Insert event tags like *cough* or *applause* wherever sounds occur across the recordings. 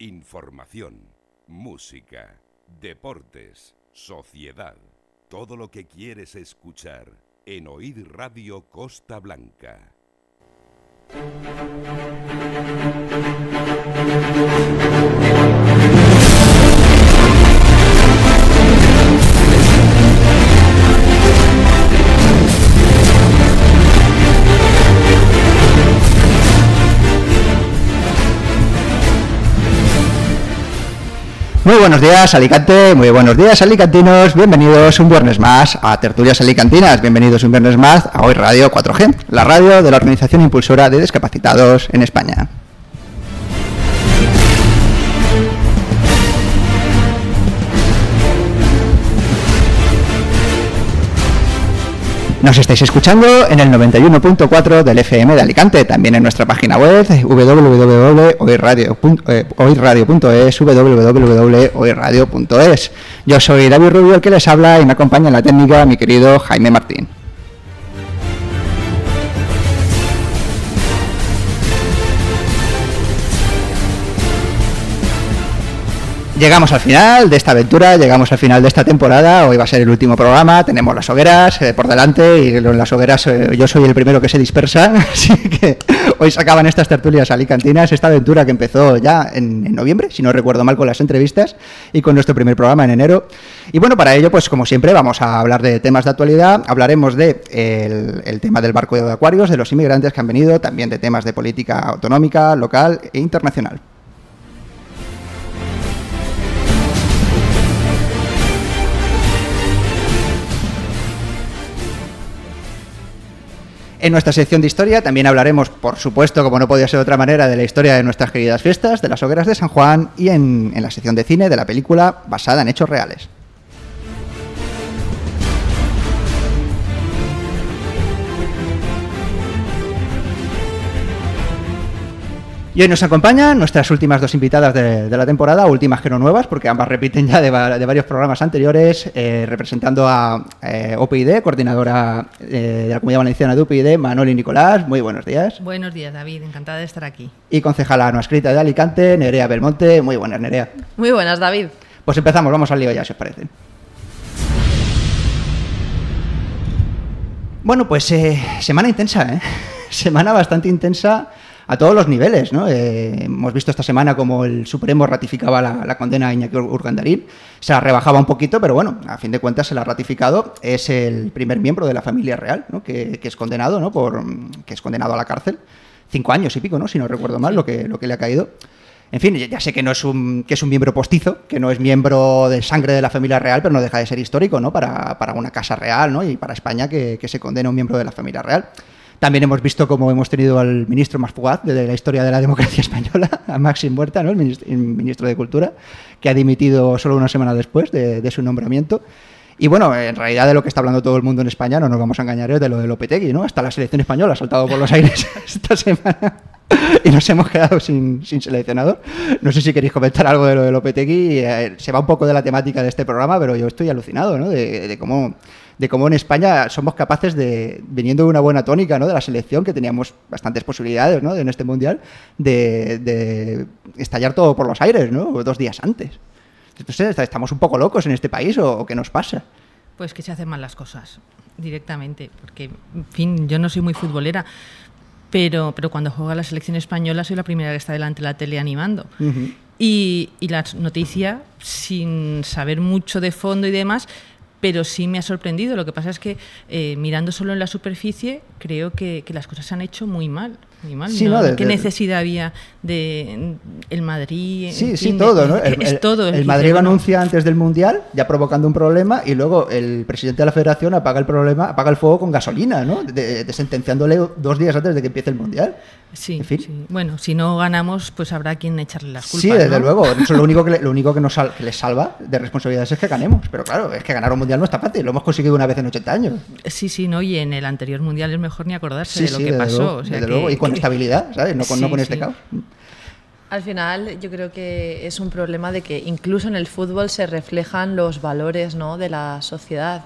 Información, música, deportes, sociedad. Todo lo que quieres escuchar en Oír Radio Costa Blanca. Buenos días, Alicante. Muy buenos días, alicantinos. Bienvenidos un viernes más a Tertulias Alicantinas. Bienvenidos un viernes más a Hoy Radio 4G, la radio de la Organización Impulsora de Discapacitados en España. Nos estáis escuchando en el 91.4 del FM de Alicante, también en nuestra página web www.oirradio.es, www.oirradio.es. Yo soy David Rubio, el que les habla, y me acompaña en la técnica mi querido Jaime Martín. Llegamos al final de esta aventura, llegamos al final de esta temporada, hoy va a ser el último programa, tenemos las hogueras eh, por delante y en las hogueras eh, yo soy el primero que se dispersa, *laughs* así que hoy se acaban estas tertulias alicantinas, esta aventura que empezó ya en, noviembre, si no recuerdo mal con las entrevistas y con nuestro primer programa en enero. Y bueno, para ello, pues como siempre, vamos a hablar de temas de actualidad, hablaremos de el tema del barco de acuarios, de los inmigrantes que han venido, también de temas de política autonómica, local e internacional. En nuestra sección de historia también hablaremos, por supuesto, como no podía ser de otra manera, de la historia de nuestras queridas fiestas, de las hogueras de San Juan y en, en la sección de cine de la película basada en hechos reales. Y hoy nos acompañan nuestras últimas dos invitadas de, de la temporada, últimas que no nuevas, porque ambas repiten ya de, de varios programas anteriores, eh, representando a eh, OPID, coordinadora eh, de la Comunidad Valenciana de OPID, Manuel y Nicolás. Muy buenos días. Buenos días, David. Encantada de estar aquí. Y concejala no escrita de Alicante, Nerea Belmonte. Muy buenas, Nerea. Muy buenas, David. Pues empezamos, vamos al lío ya, si os parece. Bueno, pues eh, semana intensa, ¿eh? *laughs* Semana bastante intensa a todos los niveles, ¿no? Eh, hemos visto esta semana como el Supremo ratificaba la, la condena a Iñaki Urgandarín. Se la rebajaba un poquito, pero bueno, a fin de cuentas se la ha ratificado. Es el primer miembro de la familia real, ¿no? Que, que es condenado, ¿no? Por, que es condenado a la cárcel. Cinco años y pico, ¿no? Si no recuerdo mal lo que, lo que le ha caído. En fin, ya sé que no es un, que es un miembro postizo, que no es miembro de sangre de la familia real, pero no deja de ser histórico, ¿no? Para, para una casa real, ¿no? Y para España que, que se condena a un miembro de la familia real. También hemos visto cómo hemos tenido al ministro más fugaz de la historia de la democracia española, *laughs* a Maxim Huerta, ¿no? el, ministro, el ministro de Cultura, que ha dimitido solo una semana después de, de, su nombramiento. Y bueno, en realidad de lo que está hablando todo el mundo en España, no nos vamos a engañar, es de lo de Lopetegui, ¿no? Hasta la selección española ha saltado por los *laughs* aires esta semana y nos hemos quedado sin, sin, seleccionador. No sé si queréis comentar algo de lo de Lopetegui. Eh, se va un poco de la temática de este programa, pero yo estoy alucinado, ¿no? De, de cómo de cómo en España somos capaces de, viniendo de una buena tónica ¿no? de la selección, que teníamos bastantes posibilidades ¿no? en este mundial, de, de, estallar todo por los aires, ¿no? dos días antes. Entonces, ¿estamos un poco locos en este país o, o qué nos pasa? Pues que se hacen mal las cosas directamente, porque, en fin, yo no soy muy futbolera, pero, pero cuando juega la selección española soy la primera que está delante de la tele animando. Uh -huh. y, y la noticia, sin saber mucho de fondo y demás, pero sí me ha sorprendido. Lo que pasa es que eh, mirando solo en la superficie, creo que, que, las cosas se han hecho muy mal. Muy mal. Sí, ¿no? no, de, ¿Qué de, necesidad había de el Madrid? Sí, en sí, fin, todo, ¿no? El, es todo. El, el Madrid lo anuncia antes del Mundial, ya provocando un problema, y luego el presidente de la federación apaga el problema, apaga el fuego con gasolina, ¿no? Sentenciándole dos días antes de que empiece el Mundial. Sí, en fin. sí, Bueno, si no ganamos, pues habrá quien echarle las culpas. Sí, desde ¿no? luego. Eso lo *laughs* único que, le, lo único que nos sal, que les salva de responsabilidades es que ganemos. Pero claro, es que ganar un mundial no está fácil. Lo hemos conseguido una vez en 80 años. Sí, sí, no. Y en el anterior mundial es mejor ni acordarse sí, de lo sí, que pasó. Luego, o sea desde que, luego. Y con estabilidad, ¿sabes? No con, sí, no con este sí. caos. Al final, yo creo que es un problema de que incluso en el fútbol se reflejan los valores ¿no? de la sociedad.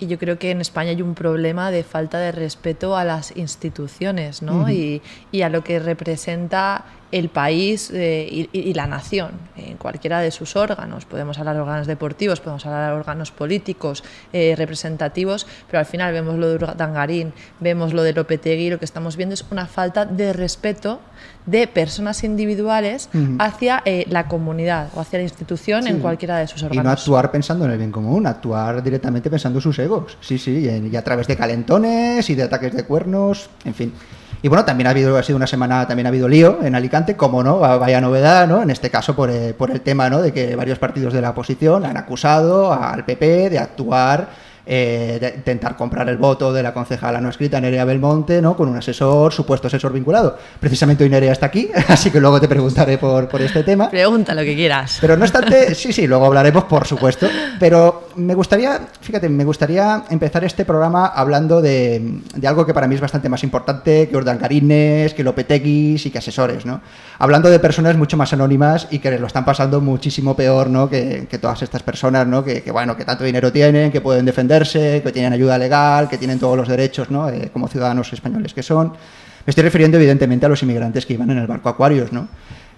y yo creo que en España hay un problema de falta de respeto a las instituciones ¿no? y, y, a lo que representa el país eh, y, la nación en cualquiera de sus órganos. Podemos hablar de órganos deportivos, podemos hablar de órganos políticos, eh, representativos, pero al final vemos lo de Urdangarín, vemos lo de Lopetegui, lo que estamos viendo es una falta de respeto de personas individuales hacia eh, la comunidad o hacia la institución en cualquiera de sus órganos. Y no actuar pensando en el bien común, actuar directamente pensando en sus egos. Sí, sí, y a través de calentones y de ataques de cuernos, en fin. Y bueno, también ha habido, ha sido una semana, también ha habido lío en Alicante, como no, vaya novedad, ¿no? En este caso por, eh, por el tema, ¿no? De que varios partidos de la oposición han acusado al PP de actuar eh, de intentar comprar el voto de la concejala no escrita Nerea Belmonte, ¿no? Con un asesor, supuesto asesor vinculado. Precisamente hoy Nerea está aquí, *laughs* así que luego te preguntaré por, por este tema. Pregunta lo que quieras. Pero no obstante, sí, sí, luego hablaremos, por supuesto. Pero me gustaría, fíjate, me gustaría empezar este programa hablando de, de algo que para mí es bastante más importante que Urdangarines, que Lopeteguis y que asesores, ¿no? Hablando de personas mucho más anónimas y que lo están pasando muchísimo peor, ¿no? Que, que todas estas personas, ¿no? Que, que, bueno, que tanto dinero tienen, que pueden defender que tienen ayuda legal, que tienen todos los derechos ¿no? Eh, como ciudadanos españoles que son. Me estoy refiriendo evidentemente a los inmigrantes que iban en el barco Aquarius, ¿no?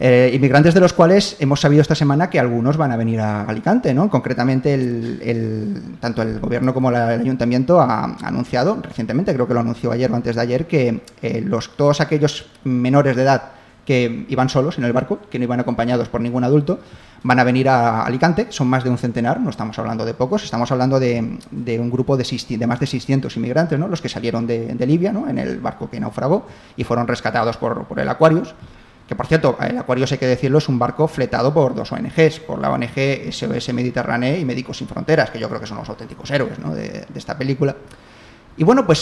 Eh, inmigrantes de los cuales hemos sabido esta semana que algunos van a venir a Alicante, ¿no? Concretamente, tanto el gobierno como el ayuntamiento ha, anunciado recientemente, creo que lo anunció ayer o antes de ayer, que eh, todos aquellos menores de edad que iban solos en el barco, que no iban acompañados por ningún adulto, van a venir a Alicante, son más de un centenar, no estamos hablando de pocos, estamos hablando de, un grupo de, de, más de 600 inmigrantes, ¿no? los que salieron de, Libia ¿no? en el barco que naufragó y fueron rescatados por, el Aquarius, que por cierto, el Aquarius hay que decirlo, es un barco fletado por dos ONGs, por la ONG SOS Mediterráneo y Médicos Sin Fronteras, que yo creo que son los auténticos héroes de, esta película. Y bueno, pues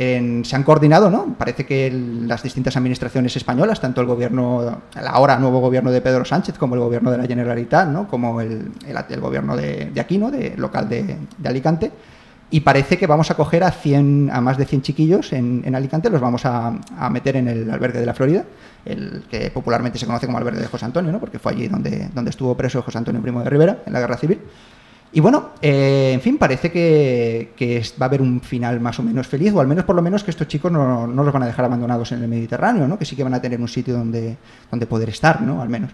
eh, se han coordinado, ¿no? Parece que las distintas administraciones españolas, tanto el gobierno, el ahora nuevo gobierno de Pedro Sánchez, como el gobierno de la Generalitat, ¿no? Como el, el, gobierno de, de, aquí, ¿no? De, local de, Alicante. Y parece que vamos a coger a, 100, a más de 100 chiquillos en, en Alicante, los vamos a, a, meter en el albergue de la Florida, el que popularmente se conoce como albergue de José Antonio, ¿no? Porque fue allí donde, donde estuvo preso José Antonio Primo de Rivera en la Guerra Civil. Y bueno, eh, en fin, parece que, va a haber un final más o menos feliz, o al menos por lo menos que estos chicos no, no, los van a dejar abandonados en el Mediterráneo, ¿no? que sí que van a tener un sitio donde, donde poder estar, ¿no? al menos.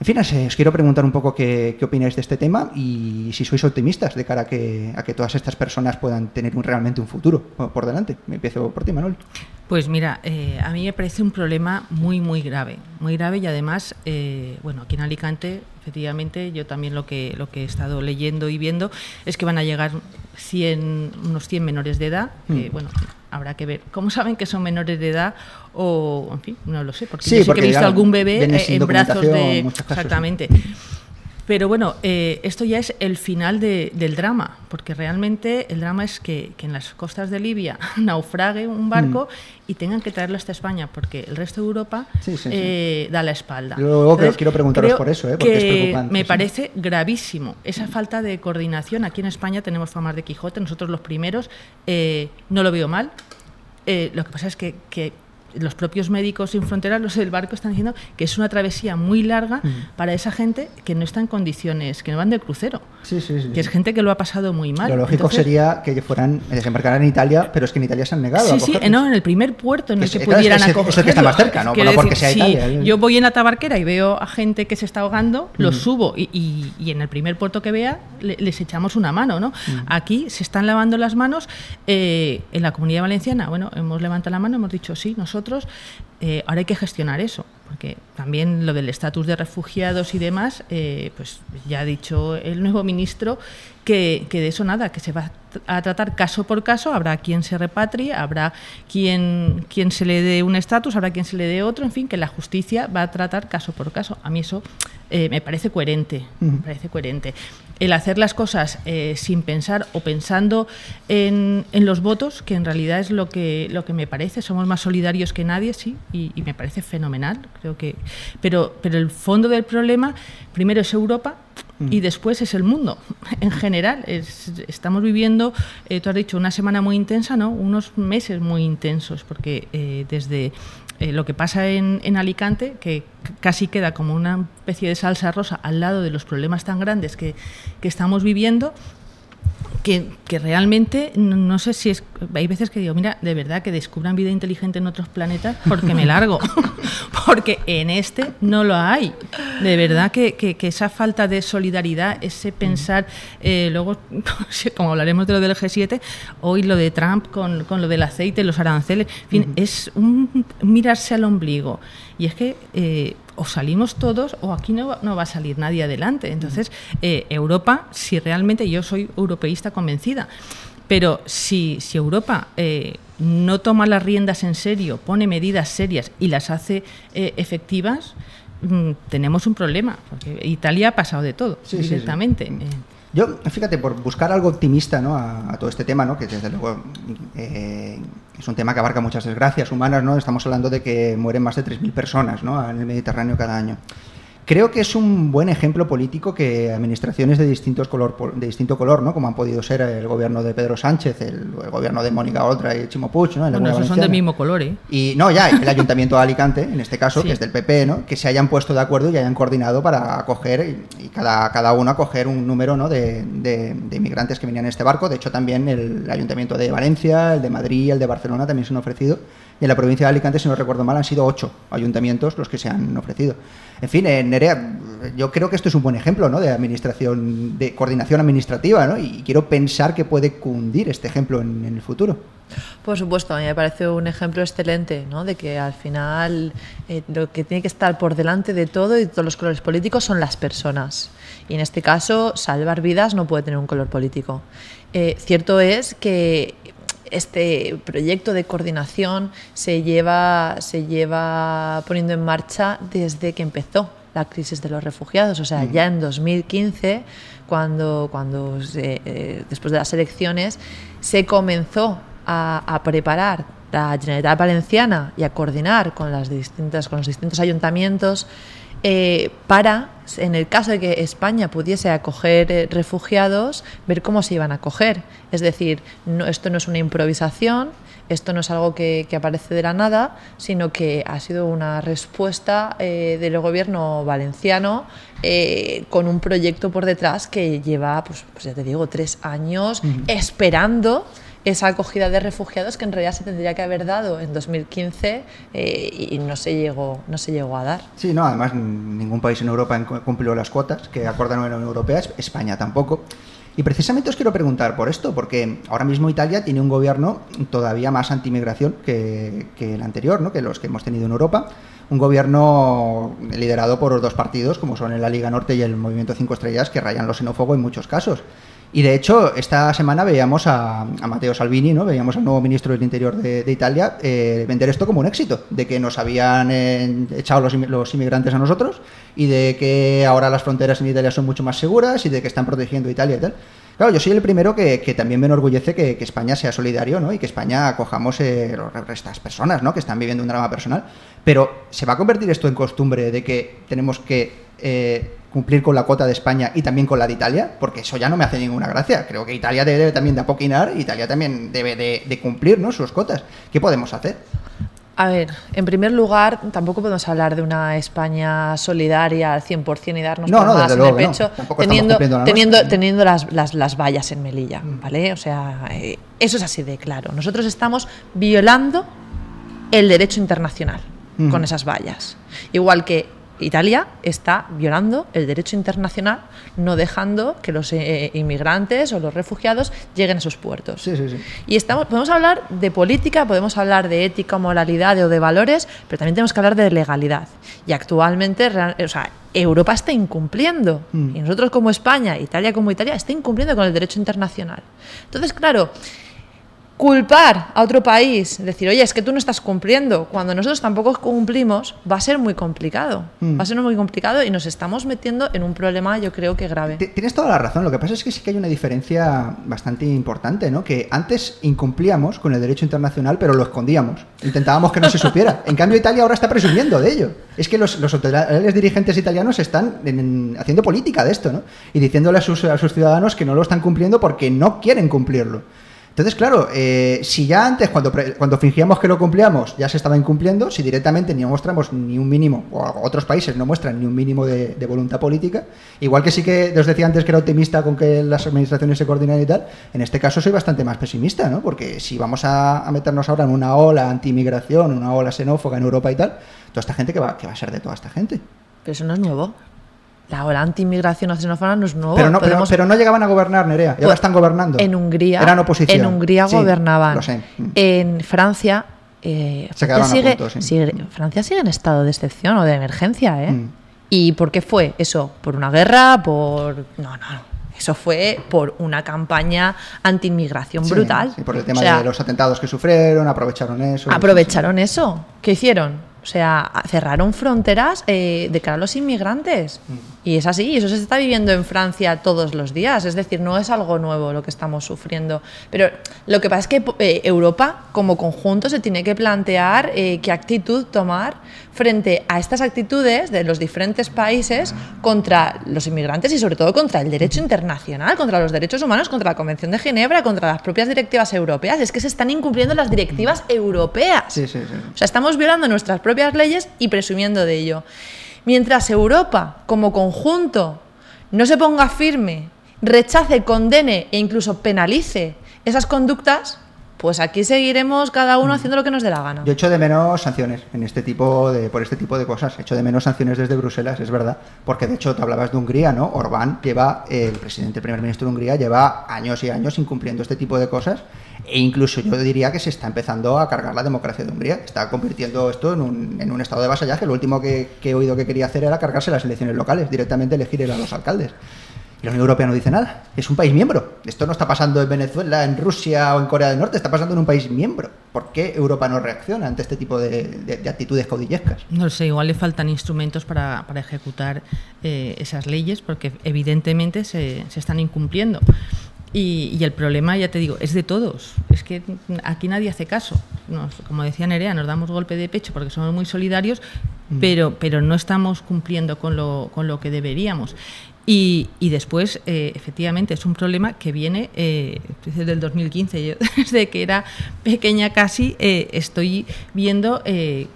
En fin, os quiero preguntar un poco qué, qué, opináis de este tema y si sois optimistas de cara a que, a que todas estas personas puedan tener un, realmente un futuro por delante. Me empiezo por ti, Manuel. Pues mira, eh, a mí me parece un problema muy, muy grave, muy grave y además, eh, bueno, aquí en Alicante, efectivamente, yo también lo que, lo que he estado leyendo y viendo es que van a llegar 100, unos 100 menores de edad, que, mm. bueno, habrá que ver cómo saben que son menores de edad o, en fin, no lo sé, porque yo sé que he visto algún bebé en brazos de... Exactamente. Pero bueno, eh, esto ya es el final del drama, porque realmente el drama es que, en las costas de Libia *laughs* naufrague un barco mm. y tengan que traerlo hasta España, porque el resto de Europa eh, da la espalda. Luego quiero preguntaros por eso, ¿eh? porque es preocupante. Me parece gravísimo esa falta de coordinación. Aquí en España tenemos famas de Quijote, nosotros los primeros, no lo veo mal. lo que pasa es que, que los propios médicos sin fronteras, los del barco, están diciendo que es una travesía muy larga para esa gente que no está en condiciones, que no van de crucero. Sí, sí, sí, que es gente que lo ha pasado muy mal. Lo lógico sería que fueran, desembarcaran en Italia, pero es que en Italia se han negado. Sí, sí, no, en el primer puerto en el que, pudieran acoger. Es el que está más cerca, ¿no? porque sea Italia. yo voy en la tabarquera y veo a gente que se está ahogando, los subo y, y, en el primer puerto que vea les echamos una mano, ¿no? Aquí se están lavando las manos. Eh, en la comunidad valenciana, bueno, hemos levantado la mano, hemos dicho sí, nosotros eh, ahora hay que gestionar eso, porque también lo del estatus de refugiados y demás, eh, pues ya ha dicho el nuevo ministro que, de eso nada, que se va a tratar caso por caso, habrá quien se repatrie, habrá quien, quien se le dé un estatus, habrá quien se le dé otro, en fin, que la justicia va a tratar caso por caso. A mí eso eh, me parece coherente, me parece coherente el hacer las cosas eh, sin pensar o pensando en, los votos, que en realidad es lo que, lo que me parece. Somos más solidarios que nadie, sí, y, me parece fenomenal. Creo que, pero, pero el fondo del problema, primero es Europa y mm. después es el mundo *laughs* en general. estamos viviendo, eh, tú has dicho, una semana muy intensa, ¿no? Unos meses muy intensos, porque eh, desde eh, lo que pasa en, Alicante, que casi queda como una especie de salsa rosa al lado de los problemas tan grandes que estamos viviendo, que, que, realmente no, sé si es. Hay veces que digo, mira, de verdad que descubran vida inteligente en otros planetas porque me largo. *laughs* porque en este no lo hay. De verdad que, que, esa falta de solidaridad, ese pensar. Eh, luego, *laughs* como hablaremos de lo del G7, hoy lo de Trump con, con lo del aceite, los aranceles. En fin, es un mirarse al ombligo. Y es que. Eh, o salimos todos o aquí no, no, va a salir nadie adelante. Entonces, eh, Europa, si realmente yo soy europeísta convencida, pero si, si Europa eh, no toma las riendas en serio, pone medidas serias y las hace eh, efectivas, mm, tenemos un problema, porque Italia ha pasado de todo directamente. Yo, fíjate, por buscar algo optimista ¿no? a, todo este tema, ¿no? que desde luego eh, es un tema que abarca muchas desgracias humanas, ¿no? estamos hablando de que mueren más de 3.000 personas ¿no? en el Mediterráneo cada año. Creo que es un buen ejemplo político que administraciones de, distintos color, de distinto color, ¿no? como han podido ser el gobierno de Pedro Sánchez, el, gobierno de Mónica Oltra y Chimo Puig, ¿no? bueno, esos son del mismo color, ¿eh? Y no, ya, el Ayuntamiento de Alicante, en este caso, que es del PP, ¿no? que se hayan puesto de acuerdo y hayan coordinado para acoger, y, cada, cada uno acoger un número ¿no? de, de, de, inmigrantes que venían en este barco. De hecho, también el Ayuntamiento de Valencia, el de Madrid, el de Barcelona también se han ofrecido. En la provincia de Alicante, si no recuerdo mal, han sido ocho ayuntamientos los que se han ofrecido. En fin, en Nerea, yo creo que esto es un buen ejemplo ¿no? de administración, de coordinación administrativa, ¿no? y quiero pensar que puede cundir este ejemplo en, el futuro. Por supuesto, a mí me parece un ejemplo excelente, ¿no? De que al final eh, lo que tiene que estar por delante de todo y de todos los colores políticos son las personas. Y en este caso, salvar vidas no puede tener un color político. Eh, cierto es que este proyecto de coordinación se lleva, se lleva poniendo en marcha desde que empezó la crisis de los refugiados, o sea, ya en 2015, cuando, cuando eh, después de las elecciones, se comenzó a, preparar la Generalitat Valenciana y a coordinar con, las distintas, con los distintos ayuntamientos eh, para, en el caso de que España pudiese acoger eh, refugiados, ver cómo se iban a acoger. Es decir, no, esto no es una improvisación, esto no es algo que, aparece de la nada, sino que ha sido una respuesta eh, del gobierno valenciano con un proyecto por detrás que lleva, pues, pues ya te digo, tres años esperando esa acogida de refugiados que en realidad se tendría que haber dado en 2015 eh, y no se, llegó, no se llegó a dar. Sí, no, además ningún país en Europa cumplió las cuotas que acordan la Unión Europea, España tampoco. Y precisamente os quiero preguntar por esto, porque ahora mismo Italia tiene un gobierno todavía más antimigración que, que el anterior, ¿no? que los que hemos tenido en Europa. Un gobierno liderado por dos partidos, como son la Liga Norte y el Movimiento Cinco Estrellas, que rayan los xenófobos en muchos casos. Y de hecho, esta semana veíamos a, Matteo Salvini, ¿no? veíamos al nuevo ministro del Interior de, Italia, eh, vender esto como un éxito, de que nos habían eh, echado los, inmigrantes a nosotros y de que ahora las fronteras en Italia son mucho más seguras y de que están protegiendo Italia y tal. Claro, yo soy el primero que, también me enorgullece que, España sea solidario ¿no? y que España acojamos eh, a estas personas ¿no? que están viviendo un drama personal. Pero ¿se va a convertir esto en costumbre de que tenemos que cumplir con la cuota de España y también con la de Italia, porque eso ya no me hace ninguna gracia. Creo que Italia debe también de apoquinar, Italia también debe de, cumplir ¿no? sus cotas. ¿Qué podemos hacer? A ver, en primer lugar, tampoco podemos hablar de una España solidaria al 100% y darnos no, más en el pecho, teniendo, teniendo, teniendo las, las, las, vallas en Melilla, mm. ¿vale? O sea, eh, eso es así de claro. Nosotros estamos violando el derecho internacional con esas vallas. Igual que Italia está violando el derecho internacional, no dejando que los eh, inmigrantes o los refugiados lleguen a sus puertos. Y estamos, podemos hablar de política, podemos hablar de ética, moralidad o de valores, pero también tenemos que hablar de legalidad. Y actualmente, o sea, Europa está incumpliendo. Mm. Y nosotros como España, Italia como Italia, está incumpliendo con el derecho internacional. Entonces, claro, culpar a otro país, decir, oye, es que tú no estás cumpliendo, cuando nosotros tampoco cumplimos, va a ser muy complicado. Mm. Va a ser muy complicado y nos estamos metiendo en un problema, yo creo que grave. Tienes toda la razón. Lo que pasa es que sí que hay una diferencia bastante importante, ¿no? Que antes incumplíamos con el derecho internacional, pero lo escondíamos. Intentábamos que no se supiera. En cambio, Italia ahora está presumiendo de ello. Es que los, los dirigentes italianos están haciendo política de esto, ¿no? Y diciéndole a sus, a sus ciudadanos que no lo están cumpliendo porque no quieren cumplirlo. Entonces, claro, eh, si ya antes, cuando, cuando fingíamos que lo cumplíamos, ya se estaba incumpliendo, si directamente ni mostramos ni un mínimo, o otros países no muestran ni un mínimo de, voluntad política, igual que sí que os decía antes que era optimista con que las administraciones se coordinan y tal, en este caso soy bastante más pesimista, ¿no? Porque si vamos a, meternos ahora en una ola anti-inmigración, una ola xenófoga en Europa y tal, toda esta gente, que va, que va a ser de toda esta gente? Pero eso no es nuevo la ola anti-inmigración o xenófoba no es nuevo. Pero no, pero, no llegaban a gobernar, Nerea, ya pues, están gobernando. En Hungría. Eran oposición. En Hungría gobernaban. Mm. En Francia. Eh, sigue, Francia sigue en estado de excepción o de emergencia, ¿eh? Mm. ¿Y por qué fue eso? ¿Por una guerra? ¿Por.? No, no. Eso fue por una campaña anti-inmigración brutal. Sí, por el tema de los atentados que sufrieron, aprovecharon eso. Aprovecharon eso. ¿Qué hicieron? O sea, cerraron fronteras eh, de cara a los inmigrantes. Mm. Y es así, y eso se está viviendo en Francia todos los días. Es decir, no es algo nuevo lo que estamos sufriendo. Pero lo que pasa es que eh, Europa, como conjunto, se tiene que plantear eh, qué actitud tomar frente a estas actitudes de los diferentes países contra los inmigrantes y, sobre todo, contra el derecho internacional, contra los derechos humanos, contra la Convención de Ginebra, contra las propias directivas europeas. Es que se están incumpliendo las directivas europeas. Sí, sí, sí. O sea, estamos violando nuestras propias propias leyes y presumiendo de ello. Mientras Europa, como conjunto, no se ponga firme, rechace, condene e incluso penalice esas conductas, pues aquí seguiremos cada uno haciendo lo que nos dé la gana. Yo echo de menos sanciones en este tipo de, por este tipo de cosas. Echo de menos sanciones desde Bruselas, es verdad. Porque de hecho, te hablabas de Hungría, ¿no? Orbán lleva, el presidente, el primer ministro de Hungría, lleva años y años incumpliendo este tipo de cosas e incluso yo diría que se está empezando a cargar la democracia de Hungría. Está convirtiendo esto en un, en un estado de vasallaje. Lo último que, he oído que quería hacer era cargarse las elecciones locales, directamente elegir a los alcaldes. Y la Unión Europea no dice nada. Es un país miembro. Esto no está pasando en Venezuela, en Rusia o en Corea del Norte, está pasando en un país miembro. ¿Por qué Europa no reacciona ante este tipo de, actitudes caudillescas? No sé, igual le faltan instrumentos para, ejecutar eh, esas leyes porque evidentemente se, se están incumpliendo. Y, el problema, ya te digo, es de todos. Es que aquí nadie hace caso. como decía Nerea, nos damos golpe de pecho porque somos muy solidarios, mm. pero, pero no estamos cumpliendo con lo, con lo que deberíamos. Y, y después, eh, efectivamente, es un problema que viene eh, desde el 2015. Yo, *laughs* desde que era pequeña casi, eh, estoy viendo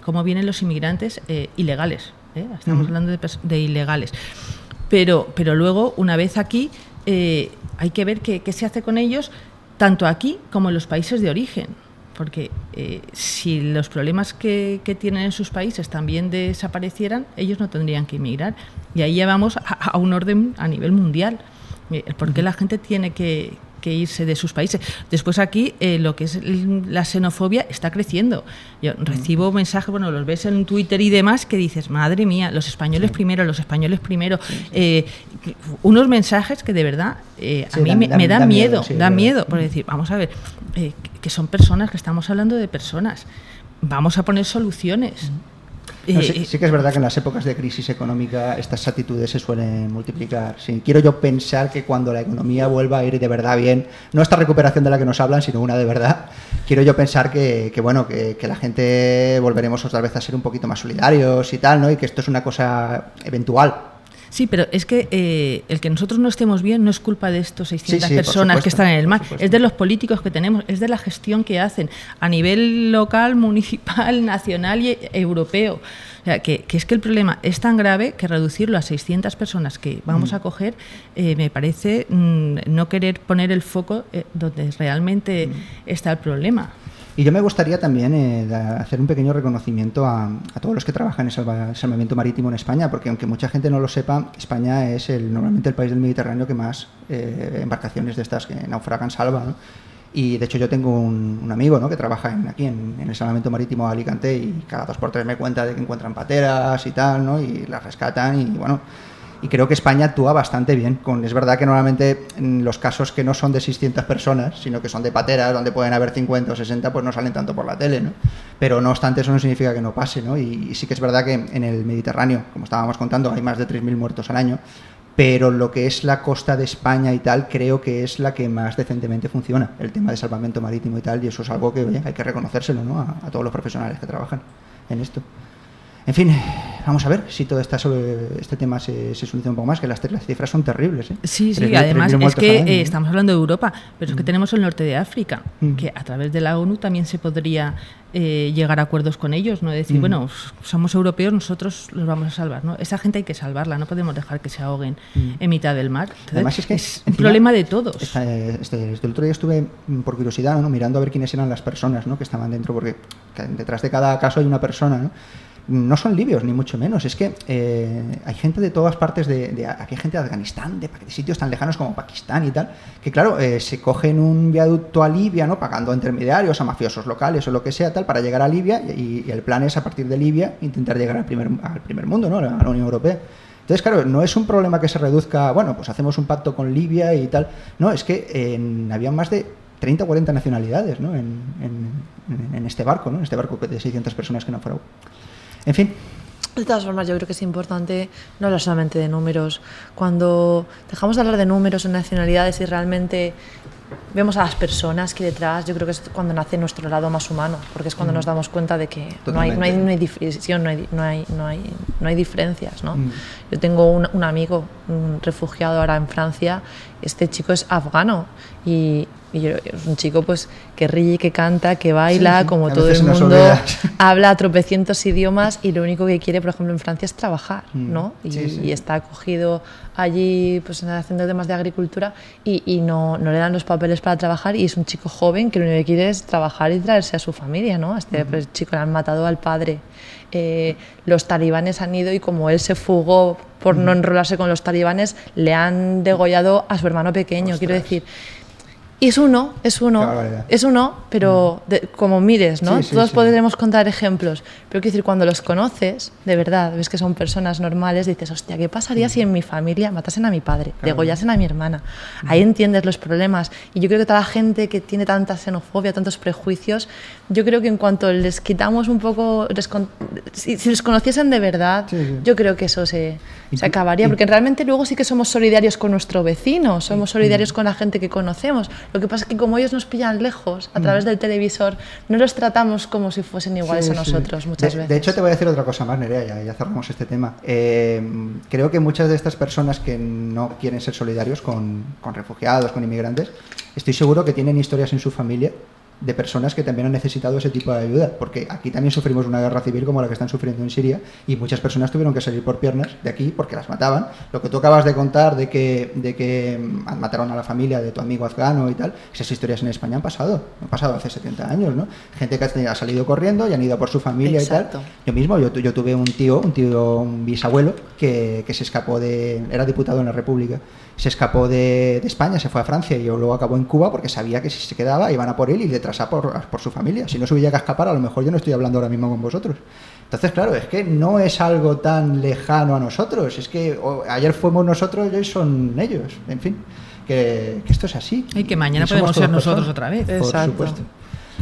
cómo vienen los inmigrantes ilegales. Estamos hablando de, de, ilegales. Pero, pero luego, una vez aquí, hay que ver qué, se hace con ellos, tanto aquí como en los países de origen. Porque eh, si los problemas que, tienen en sus países también desaparecieran, ellos no tendrían que emigrar. Y ahí llevamos a, un orden a nivel mundial. Eh, ¿Por qué la gente tiene que, que irse de sus países. Después aquí eh, lo que es la xenofobia está creciendo. Yo recibo mensajes, bueno, los ves en Twitter y demás, que dices, madre mía, los españoles primero, los españoles primero. Eh, unos mensajes que de verdad eh, a mí me, dan, miedo, dan miedo, por decir, vamos a ver, que son personas, que estamos hablando de personas. Vamos a poner soluciones. Sí, que es verdad que en las épocas de crisis económica estas actitudes se suelen multiplicar. Sí, quiero yo pensar que cuando la economía vuelva a ir de verdad bien, no esta recuperación de la que nos hablan, sino una de verdad, quiero yo pensar que, bueno, que, la gente volveremos otra vez a ser un poquito más solidarios y tal, ¿no? Y que esto es una cosa eventual. Sí, pero es que eh, el que nosotros no estemos bien no es culpa de estos 600 personas que están en el mar, es de los políticos que tenemos, es de la gestión que hacen a nivel local, *laughs* municipal, nacional y europeo. O sea, que, es que el problema es tan grave que reducirlo a 600 personas que vamos a mm. coger eh, me parece mm, no querer poner el foco eh, donde realmente mm. está el problema. Y yo me gustaría también eh, hacer un pequeño reconocimiento a, todos los que trabajan en el salvamento marítimo en España, porque aunque mucha gente no lo sepa, España es el, normalmente el país del Mediterráneo que más eh, embarcaciones de estas que naufragan salva. Y de hecho yo tengo un, amigo ¿no? que trabaja aquí en, el salvamento marítimo de Alicante y cada dos por tres me cuenta de que encuentran pateras y tal, ¿no? y las rescatan y bueno y creo que España actúa bastante bien. Con, es verdad que normalmente en los casos que no son de 600 personas, sino que son de pateras, donde pueden haber 50 o 60, pues no salen tanto por la tele, ¿no? Pero no obstante, eso no significa que no pase, ¿no? Y, sí que es verdad que en el Mediterráneo, como estábamos contando, hay más de 3.000 muertos al año, pero lo que es la costa de España y tal, creo que es la que más decentemente funciona, el tema de salvamento marítimo y tal, y eso es algo que hay que reconocérselo, ¿no? a todos los profesionales que trabajan en esto. En fin, vamos a ver si todo esta sobre este tema se, se soluciona un poco más, que las, cifras son terribles. ¿eh? Sí, sí, además es que eh, estamos hablando de Europa, pero es que mm. tenemos el norte de África, mm. que a través de la ONU también se podría eh, llegar a acuerdos con ellos, no decir, mm. bueno, somos europeos, nosotros los vamos a salvar, ¿no? Esa gente hay que salvarla, no podemos dejar que se ahoguen en mitad del mar. además es que es un problema de todos. Este, este, el otro día estuve por curiosidad, ¿no? mirando a ver quiénes eran las personas, ¿no? que estaban dentro, porque detrás de cada caso hay una persona, ¿no? No son libios, ni mucho menos. Es que eh, hay gente de todas partes, de, aquí hay gente de Afganistán, de, sitios tan lejanos como Pakistán y tal, que claro, eh, se cogen un viaducto a Libia, ¿no? Pagando a intermediarios, a mafiosos locales o lo que sea, tal, para llegar a Libia y, el plan es a partir de Libia intentar llegar al primer, al primer mundo, ¿no? A la Unión Europea. Entonces, claro, no es un problema que se reduzca, bueno, pues hacemos un pacto con Libia y tal. No, es que en, había más de 30 o 40 nacionalidades ¿no? en, en, este barco, ¿no? en este barco de 600 personas que no fueron. En fin. De todas formas, yo creo que es importante no hablar solamente de números. Cuando dejamos de hablar de números o nacionalidades y realmente vemos a las personas que detrás, yo creo que es cuando nace nuestro lado más humano, porque es cuando mm. nos damos cuenta de que no hay, no hay, no hay diferencia, no hay, no hay, no hay, no hay diferencias. ¿no? Mm. Yo tengo un, un, amigo, un refugiado ahora en Francia, este chico es afgano y, y es un chico pues que ríe, que canta, que baila, como todo el mundo, *laughs* habla tropecientos idiomas y lo único que quiere, por ejemplo, en Francia es trabajar, mm. ¿no? Y, está acogido allí pues haciendo temas de agricultura y, y no, no, le dan los papeles para trabajar y es un chico joven que lo único que quiere es trabajar y traerse a su familia, ¿no? A este pues, chico le han matado al padre. Eh, los talibanes han ido y como él se fugó por no enrolarse con los talibanes, le han degollado a su hermano pequeño. Quiero decir, y es uno, es uno, es uno, pero como mires, ¿no? Todos podremos contar ejemplos, pero quiero decir, cuando los conoces, de verdad, ves que son personas normales, dices, hostia, ¿qué pasaría si en mi familia matasen a mi padre, degollasen a mi hermana? Ahí entiendes los problemas. Y yo creo que toda la gente que tiene tanta xenofobia, tantos prejuicios, yo creo que en cuanto les quitamos un poco, si, les conociesen de verdad, yo creo que eso se, se acabaría, porque realmente luego sí que somos solidarios con nuestro vecino, somos solidarios con la gente que conocemos. Lo que pasa es que como ellos nos pillan lejos a través del televisor, no los tratamos como si fuesen iguales a nosotros muchas de, veces. De hecho, te voy a decir otra cosa más, Nerea, ya, cerramos este tema. Eh, creo que muchas de estas personas que no quieren ser solidarios con, con refugiados, con inmigrantes, estoy seguro que tienen historias en su familia de personas que también han necesitado ese tipo de ayuda, porque aquí también sufrimos una guerra civil como la que están sufriendo en Siria y muchas personas tuvieron que salir por piernas de aquí porque las mataban. Lo que tú acabas de contar de que, de que mm, mataron a la familia de tu amigo afgano y tal, esas historias en España han pasado, han pasado hace 70 años, ¿no? Gente que ha salido corriendo y han ido por su familia y tal. Yo mismo, yo, yo tuve un tío, un tío, un bisabuelo que, que se escapó de... era diputado en la República se escapó de, España, se fue a Francia y luego acabó en Cuba porque sabía que si se quedaba iban a por él y detrás a por, por su familia. Si no se hubiera que escapar, a lo mejor yo no estoy hablando ahora mismo con vosotros. Entonces, claro, es que no es algo tan lejano a nosotros. Es que ayer fuimos nosotros y hoy son ellos. En fin, que, esto es así. Y que mañana podemos ser nosotros otra vez. Por supuesto.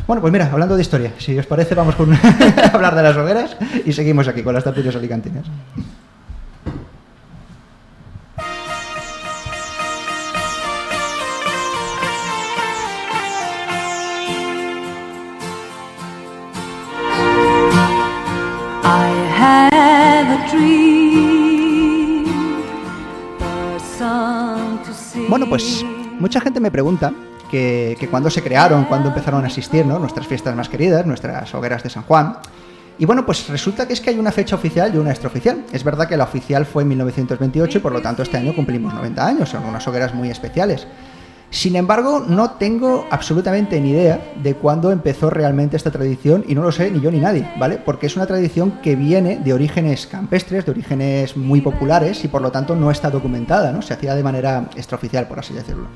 Bueno, pues mira, hablando de historia, si os parece, vamos con a *laughs* hablar de las hogueras y seguimos aquí con las tapitas alicantinas. Bueno, pues mucha gente me pregunta que, cuándo se crearon, cuándo empezaron a existir ¿no? nuestras fiestas más queridas, nuestras hogueras de San Juan. Y bueno, pues resulta que es que hay una fecha oficial y una extraoficial. Es verdad que la oficial fue en 1928 y por lo tanto este año cumplimos 90 años, son unas hogueras muy especiales. Sin embargo, no tengo absolutamente ni idea de cuándo empezó realmente esta tradición y no lo sé ni yo ni nadie, ¿vale? Porque es una tradición que viene de orígenes campestres, de orígenes muy populares y por lo tanto no está documentada, ¿no? Se hacía de manera extraoficial, por así decirlo.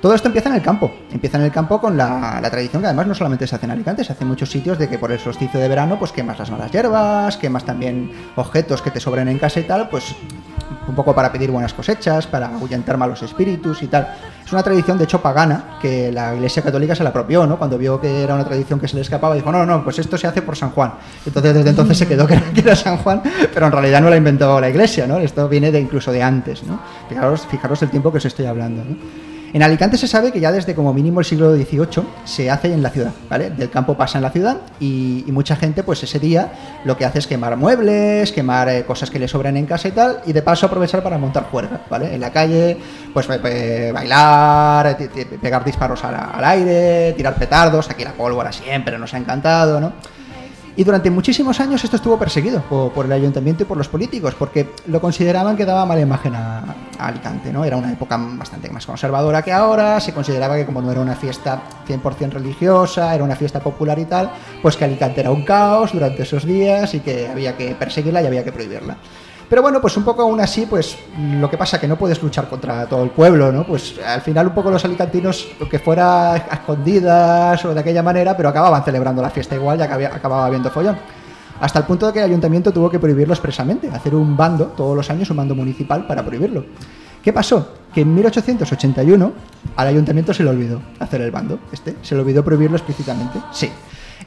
Todo esto empieza en el campo. Empieza en el campo con la, tradición que además no solamente se hace en Alicante, se hace en muchos sitios de que por el solsticio de verano pues quemas las malas hierbas, quemas también objetos que te sobren en casa y tal, pues un poco para pedir buenas cosechas, para ahuyentar malos espíritus y tal. Es una tradición, de hecho, pagana, que la Iglesia Católica se la apropió, ¿no? Cuando vio que era una tradición que se le escapaba, dijo, no, no, pues esto se hace por San Juan. Entonces, desde entonces se quedó que era, San Juan, pero en realidad no la inventó la Iglesia, ¿no? Esto viene de incluso de antes, ¿no? Fijaros, fijaros el tiempo que os estoy hablando, ¿no? En Alicante se sabe que ya desde como mínimo el siglo XVIII se hace en la ciudad, ¿vale? Del campo pasa en la ciudad y, mucha gente pues ese día lo que hace es quemar muebles, quemar eh, cosas que le sobran en casa y tal, y de paso aprovechar para montar juerga, ¿vale? En la calle, pues bailar, pegar disparos al, al aire, tirar petardos, aquí la pólvora siempre nos ha encantado, ¿no? Y durante muchísimos años esto estuvo perseguido por, el ayuntamiento y por los políticos, porque lo consideraban que daba mala imagen a, Alicante, ¿no? Era una época bastante más conservadora que ahora, se consideraba que como no era una fiesta 100% religiosa, era una fiesta popular y tal, pues que Alicante era un caos durante esos días y que había que perseguirla y había que prohibirla. Pero bueno, pues un poco aún así, pues lo que pasa que no puedes luchar contra todo el pueblo, ¿no? Pues al final un poco los alicantinos, que fuera a escondidas o de aquella manera, pero acababan celebrando la fiesta igual, ya que acababa habiendo follón. Hasta el punto de que el ayuntamiento tuvo que prohibirlo expresamente, hacer un bando todos los años, un bando municipal para prohibirlo. ¿Qué pasó? Que en 1881 al ayuntamiento se le olvidó hacer el bando, este, se le olvidó prohibirlo explícitamente. Sí.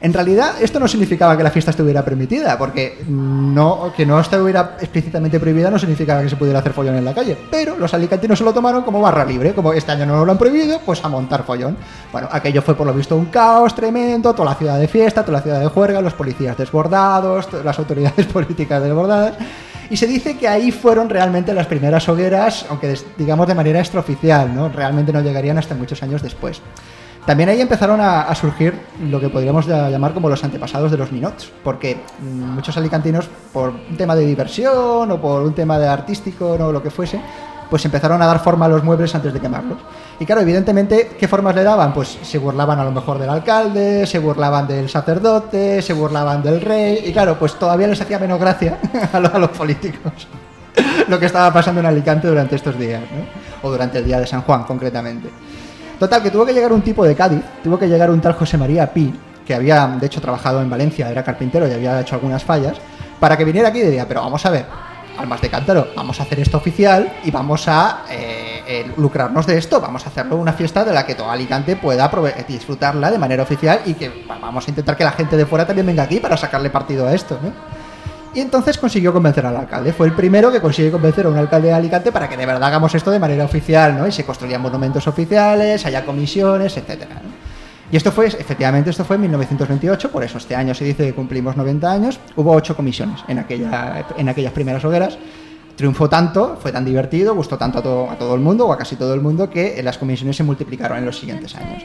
En realidad, esto no significaba que la fiesta estuviera permitida, porque no, que no estuviera explícitamente prohibida no significaba que se pudiera hacer follón en la calle. Pero los alicantinos se lo tomaron como barra libre, como este año no lo han prohibido, pues a montar follón. Bueno, aquello fue por lo visto un caos tremendo, toda la ciudad de fiesta, toda la ciudad de juerga, los policías desbordados, las autoridades *laughs* políticas desbordadas. Y se dice que ahí fueron realmente las primeras hogueras, aunque digamos de manera extraoficial, ¿no? Realmente no llegarían hasta muchos años después. También ahí empezaron a, surgir lo que podríamos llamar como los antepasados de los minots, porque mm, muchos alicantinos, por un tema de diversión o por un tema de artístico o lo que fuese, pues empezaron a dar forma a los muebles antes de quemarlos. Y claro, evidentemente, ¿qué formas le daban? Pues se burlaban a lo mejor del alcalde, se burlaban del sacerdote, se burlaban del rey, y claro, pues todavía les hacía menos gracia *laughs* a los, políticos *laughs* lo que estaba pasando en Alicante durante estos días, ¿no? o durante el día de San Juan concretamente. Total, que tuvo que llegar un tipo de Cádiz, tuvo que llegar un tal José María Pi, que había de hecho trabajado en Valencia, era carpintero y había hecho algunas fallas, para que viniera aquí y diría, pero vamos a ver, almas de cántaro, vamos a hacer esto oficial y vamos a eh, eh, lucrarnos de esto, vamos a hacerlo una fiesta de la que todo Alicante pueda disfrutarla de manera oficial y que vamos a intentar que la gente de fuera también venga aquí para sacarle partido a esto, ¿no? Y entonces consiguió convencer al alcalde. Fue el primero que consiguió convencer a un alcalde de Alicante para que de verdad hagamos esto de manera oficial, ¿no? Y se construían monumentos oficiales, haya comisiones, etcétera. Y esto fue, efectivamente, esto fue en 1928, por eso este año se dice que cumplimos 90 años. Hubo ocho comisiones en, aquella, en aquellas primeras hogueras. Triunfó tanto, fue tan divertido, gustó tanto a todo, a todo el mundo, o a casi todo el mundo, que las comisiones se multiplicaron en los siguientes años.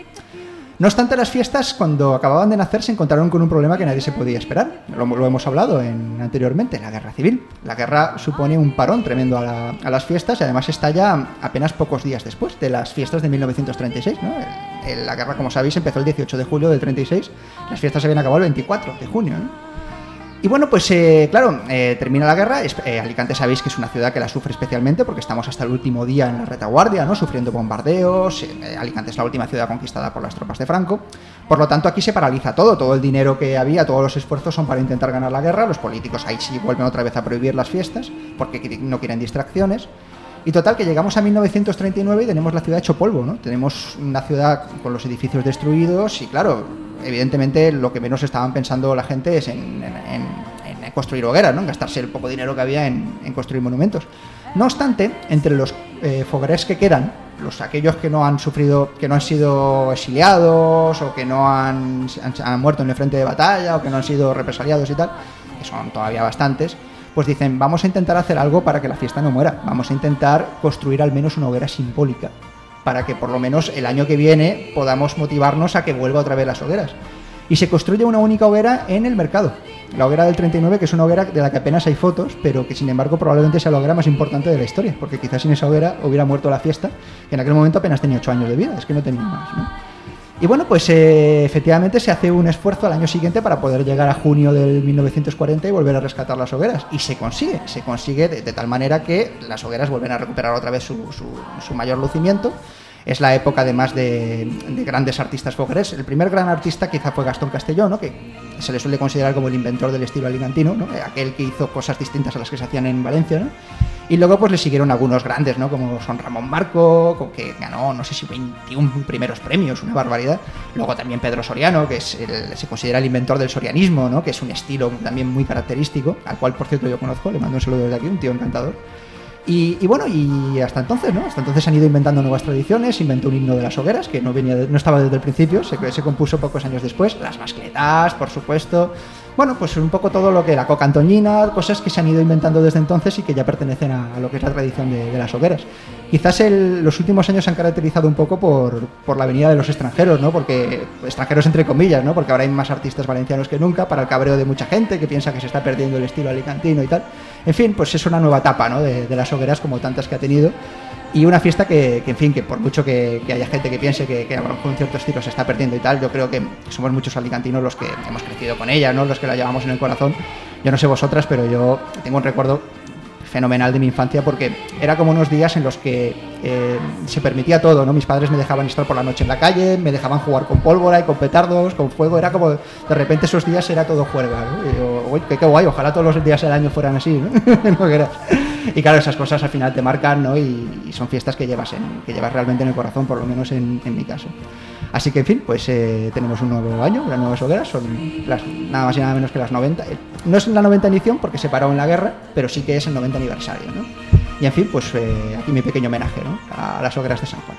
No obstante, las fiestas, cuando acababan de nacer, se encontraron con un problema que nadie se podía esperar. Lo, hemos hablado anteriormente, la guerra civil. La guerra supone un parón tremendo a, las fiestas y además estalla apenas pocos días después de las fiestas de 1936. la guerra, como sabéis, empezó el 18 de julio del 36. Las fiestas se habían acabado el 24 de junio. Y bueno, pues eh, claro, eh, termina la guerra. Eh, Alicante sabéis que es una ciudad que la sufre especialmente porque estamos hasta el último día en la retaguardia, ¿no? Sufriendo bombardeos. Alicante es la última ciudad conquistada por las tropas de Franco. Por lo tanto, aquí se paraliza todo. Todo el dinero que había, todos los esfuerzos son para intentar ganar la guerra. Los políticos ahí sí vuelven otra vez a prohibir las fiestas porque no quieren distracciones. Y total, que llegamos a 1939 y tenemos la ciudad hecho polvo, ¿no? Tenemos una ciudad con los edificios destruidos y, claro, evidentemente lo que menos estaban pensando la gente es en, construir hogueras, ¿no? En gastarse el poco dinero que había en, construir monumentos. No obstante, entre los eh, fogueres que quedan, los aquellos que no han sufrido, que no han sido exiliados o que no han, han muerto en el frente de batalla o que no han sido represaliados y tal, que son todavía bastantes, pues dicen, vamos a intentar hacer algo para que la fiesta no muera, vamos a intentar construir al menos una hoguera simbólica, para que por lo menos el año que viene podamos motivarnos a que vuelva otra vez las hogueras. Y se construye una única hoguera en el mercado, la hoguera del 39, que es una hoguera de la que apenas hay fotos, pero que sin embargo probablemente sea la hoguera más importante de la historia, porque quizás sin esa hoguera hubiera muerto la fiesta, que en aquel momento apenas tenía 8 años de vida, es que no tenía más. ¿no? Y bueno, pues eh, efectivamente se hace un esfuerzo al año siguiente para poder llegar a junio del 1940 y volver a rescatar las hogueras. Y se consigue, se consigue de, tal manera que las hogueras vuelven a recuperar otra vez su, su, mayor lucimiento. Es la época además de, de, grandes artistas fogueres. El primer gran artista quizá fue Gastón Castellón, que se le suele considerar como el inventor del estilo alicantino, aquel que hizo cosas distintas a las que se hacían en Valencia. Y luego pues le siguieron algunos grandes, ¿no? Como son Ramón Marco, que ganó, no sé si 21 primeros premios, una barbaridad. Luego también Pedro Soriano, que es se considera el inventor del sorianismo, ¿no? Que es un estilo también muy característico, al cual, por cierto, yo conozco, le mando un saludo desde aquí, un tío encantador. Y, bueno, y hasta entonces, ¿no? Hasta entonces han ido inventando nuevas tradiciones, inventó un himno de las hogueras, que no, venía no estaba desde el principio, se, se compuso pocos años después, las mascletas, por supuesto, bueno, pues un poco todo lo que la coca antoñina, cosas que se han ido inventando desde entonces y que ya pertenecen a, lo que es la tradición de, las hogueras. Quizás los últimos años se han caracterizado un poco por, la venida de los extranjeros, ¿no? Porque, extranjeros entre comillas, ¿no? Porque ahora hay más artistas valencianos que nunca, para el cabreo de mucha gente que piensa que se está perdiendo el estilo alicantino y tal. En fin, pues es una nueva etapa, ¿no? De, las hogueras como tantas que ha tenido y una fiesta que, en fin, que por mucho que, haya gente que piense que, que un cierto estilo se está perdiendo y tal, yo creo que somos muchos alicantinos los que hemos crecido con ella, ¿no? Los que la llevamos en el corazón. Yo no sé vosotras, pero yo tengo un recuerdo fenomenal de mi infancia porque era como unos días en los que eh, se permitía todo, ¿no? Mis padres me dejaban estar por la noche en la calle, me dejaban jugar con pólvora y con petardos, con fuego, era como, de repente esos días era todo juerga, ¿no? qué, guay, ojalá todos los días del año fueran así, *laughs* y claro, esas cosas al final te marcan, ¿no? Y, son fiestas que llevas, que llevas realmente en el corazón, por lo menos en, en mi caso. Así que, en fin, pues eh, tenemos un nuevo año, las nuevas hogueras, son nada más y nada menos que las 90. Eh, no es la 90 edición porque se paró en la guerra, pero sí que es el 90 aniversario, ¿no? Y en fin, pues eh, aquí mi pequeño homenaje, ¿no? A las hogueras de San Juan.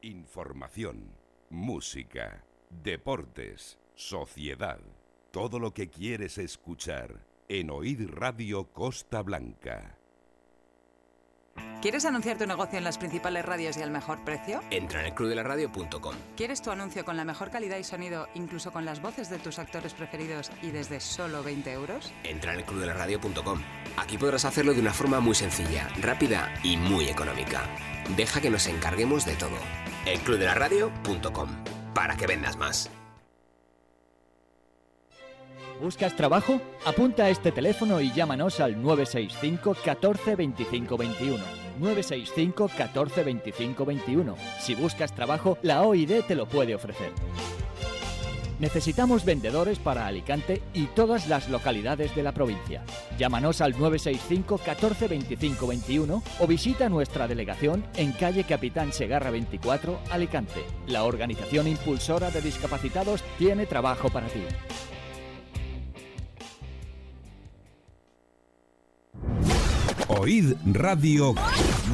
Información, música deportes, sociedad, todo lo que quieres escuchar en Oír Radio Costa Blanca. ¿Quieres anunciar tu negocio en las principales radios y al mejor precio? Entra en el clubdelaradio.com. ¿Quieres tu anuncio con la mejor calidad y sonido, incluso con las voces de tus actores preferidos y desde solo 20 euros? Entra en el clubdelaradio.com. Aquí podrás hacerlo de una forma muy sencilla, rápida y muy económica. Deja que nos encarguemos de todo. El clubdelaradio.com para que vendas más. ¿Buscas trabajo? Apunta a este teléfono y llámanos al 965 14 25 21. 965 14 25 21. Si buscas trabajo, la OID te lo puede ofrecer. Necesitamos vendedores para Alicante y todas las localidades de la provincia. Llámanos al 965 14 25 21 o visita nuestra delegación en calle Capitán Segarra 24, Alicante. La organización impulsora de discapacitados tiene trabajo para ti. Oíd Radio.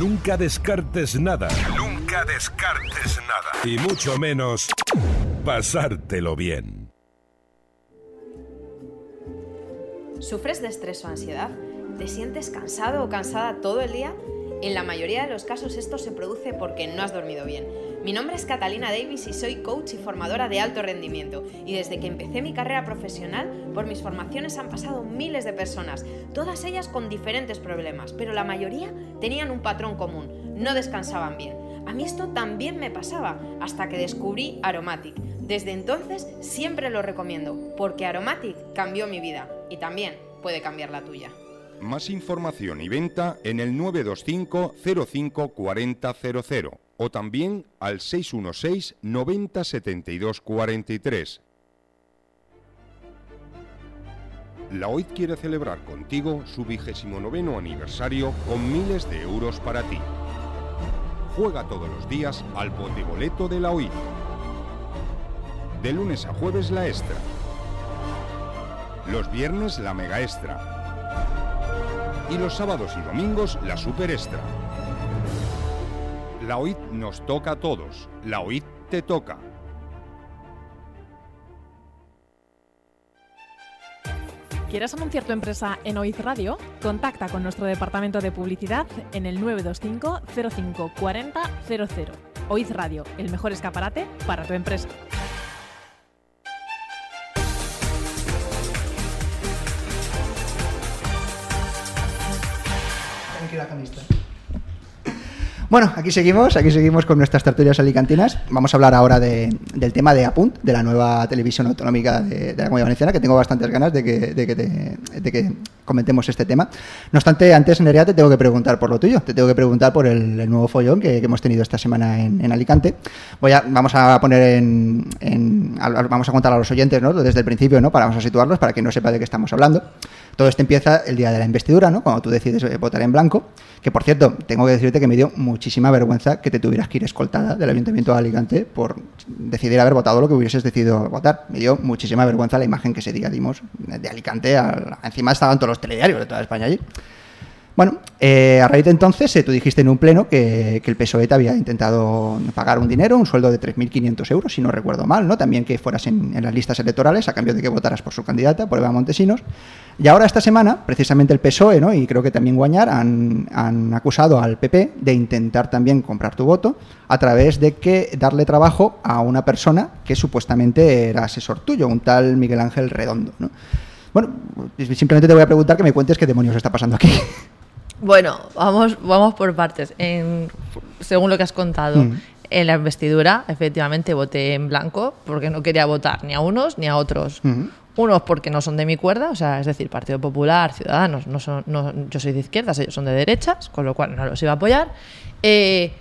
Nunca descartes nada. Nunca descartes nada. Y mucho menos pasártelo bien. ¿Sufres de estrés o ansiedad? ¿Te sientes cansado o cansada todo el día? En la mayoría de los casos esto se produce porque no has dormido bien. Mi nombre es Catalina Davis y soy coach y formadora de alto rendimiento. Y desde que empecé mi carrera profesional, por mis formaciones han pasado miles de personas, todas ellas con diferentes problemas, pero la mayoría tenían un patrón común, no descansaban bien. A mí esto también me pasaba hasta que descubrí Aromatic. Desde entonces siempre lo recomiendo, porque Aromatic cambió mi vida y también puede cambiar la tuya. Más información y venta en el 925 05 4000 o también al 616 90 72 43. La OIT quiere celebrar contigo su vigésimo noveno aniversario con miles de euros para ti. Juega todos los días al boleto de la OIT. De lunes a jueves la extra. Los viernes la mega extra. Y los sábados y domingos la super extra. La OIT nos toca a todos. La OIT te toca. ¿Quieres anunciar tu empresa en OIT Radio? Contacta con nuestro departamento de publicidad en el 925 05 40 00. OIT Radio, el mejor escaparate para tu empresa. Bueno, aquí seguimos, aquí seguimos con nuestras tertulias alicantinas. Vamos a hablar ahora del tema de Apunt, de la nueva televisión autonómica de, la Comunidad Valenciana, que tengo bastantes ganas de que, de que, comentemos este tema. No obstante, antes, Nerea, te tengo que preguntar por lo tuyo, te tengo que preguntar por el, nuevo follón que, hemos tenido esta semana en, Alicante. Voy a, vamos a poner en, vamos a contar a los oyentes, ¿no? Desde el principio, ¿no? Para vamos a situarlos, para que no sepa de qué estamos hablando. Todo esto empieza el día de la investidura, ¿no? Cuando tú decides eh, votar en blanco. Que por cierto, tengo que decirte que me dio muchísima vergüenza que te tuvieras que ir escoltada del Ayuntamiento de Alicante por decidir haber votado lo que hubieses decidido votar. Me dio muchísima vergüenza la imagen que ese día dimos de Alicante. encima estaban todos los telediarios de toda España allí. Bueno, eh, a raíz de entonces eh, tú dijiste en un pleno que, el PSOE te había intentado pagar un dinero, un sueldo de 3.500 euros, si no recuerdo mal, ¿no? También que fueras en, las listas electorales a cambio de que votaras por su candidata, por Eva Montesinos. Y ahora esta semana, precisamente el PSOE, ¿no? Y creo que también Guañar han, han acusado al PP de intentar también comprar tu voto a través de que darle trabajo a una persona que supuestamente era asesor tuyo, un tal Miguel Ángel Redondo, ¿no? Bueno, simplemente te voy a preguntar que me cuentes qué demonios está pasando aquí. *laughs* Bueno, vamos, vamos por partes. según lo que has contado, mm. en la investidura, efectivamente voté en blanco porque no quería votar ni a unos ni a otros. Mm. Unos porque no son de mi cuerda, o sea, es decir, Partido Popular, Ciudadanos, no son, yo soy de izquierdas, ellos son de derechas, con lo cual no los iba a apoyar. Eh,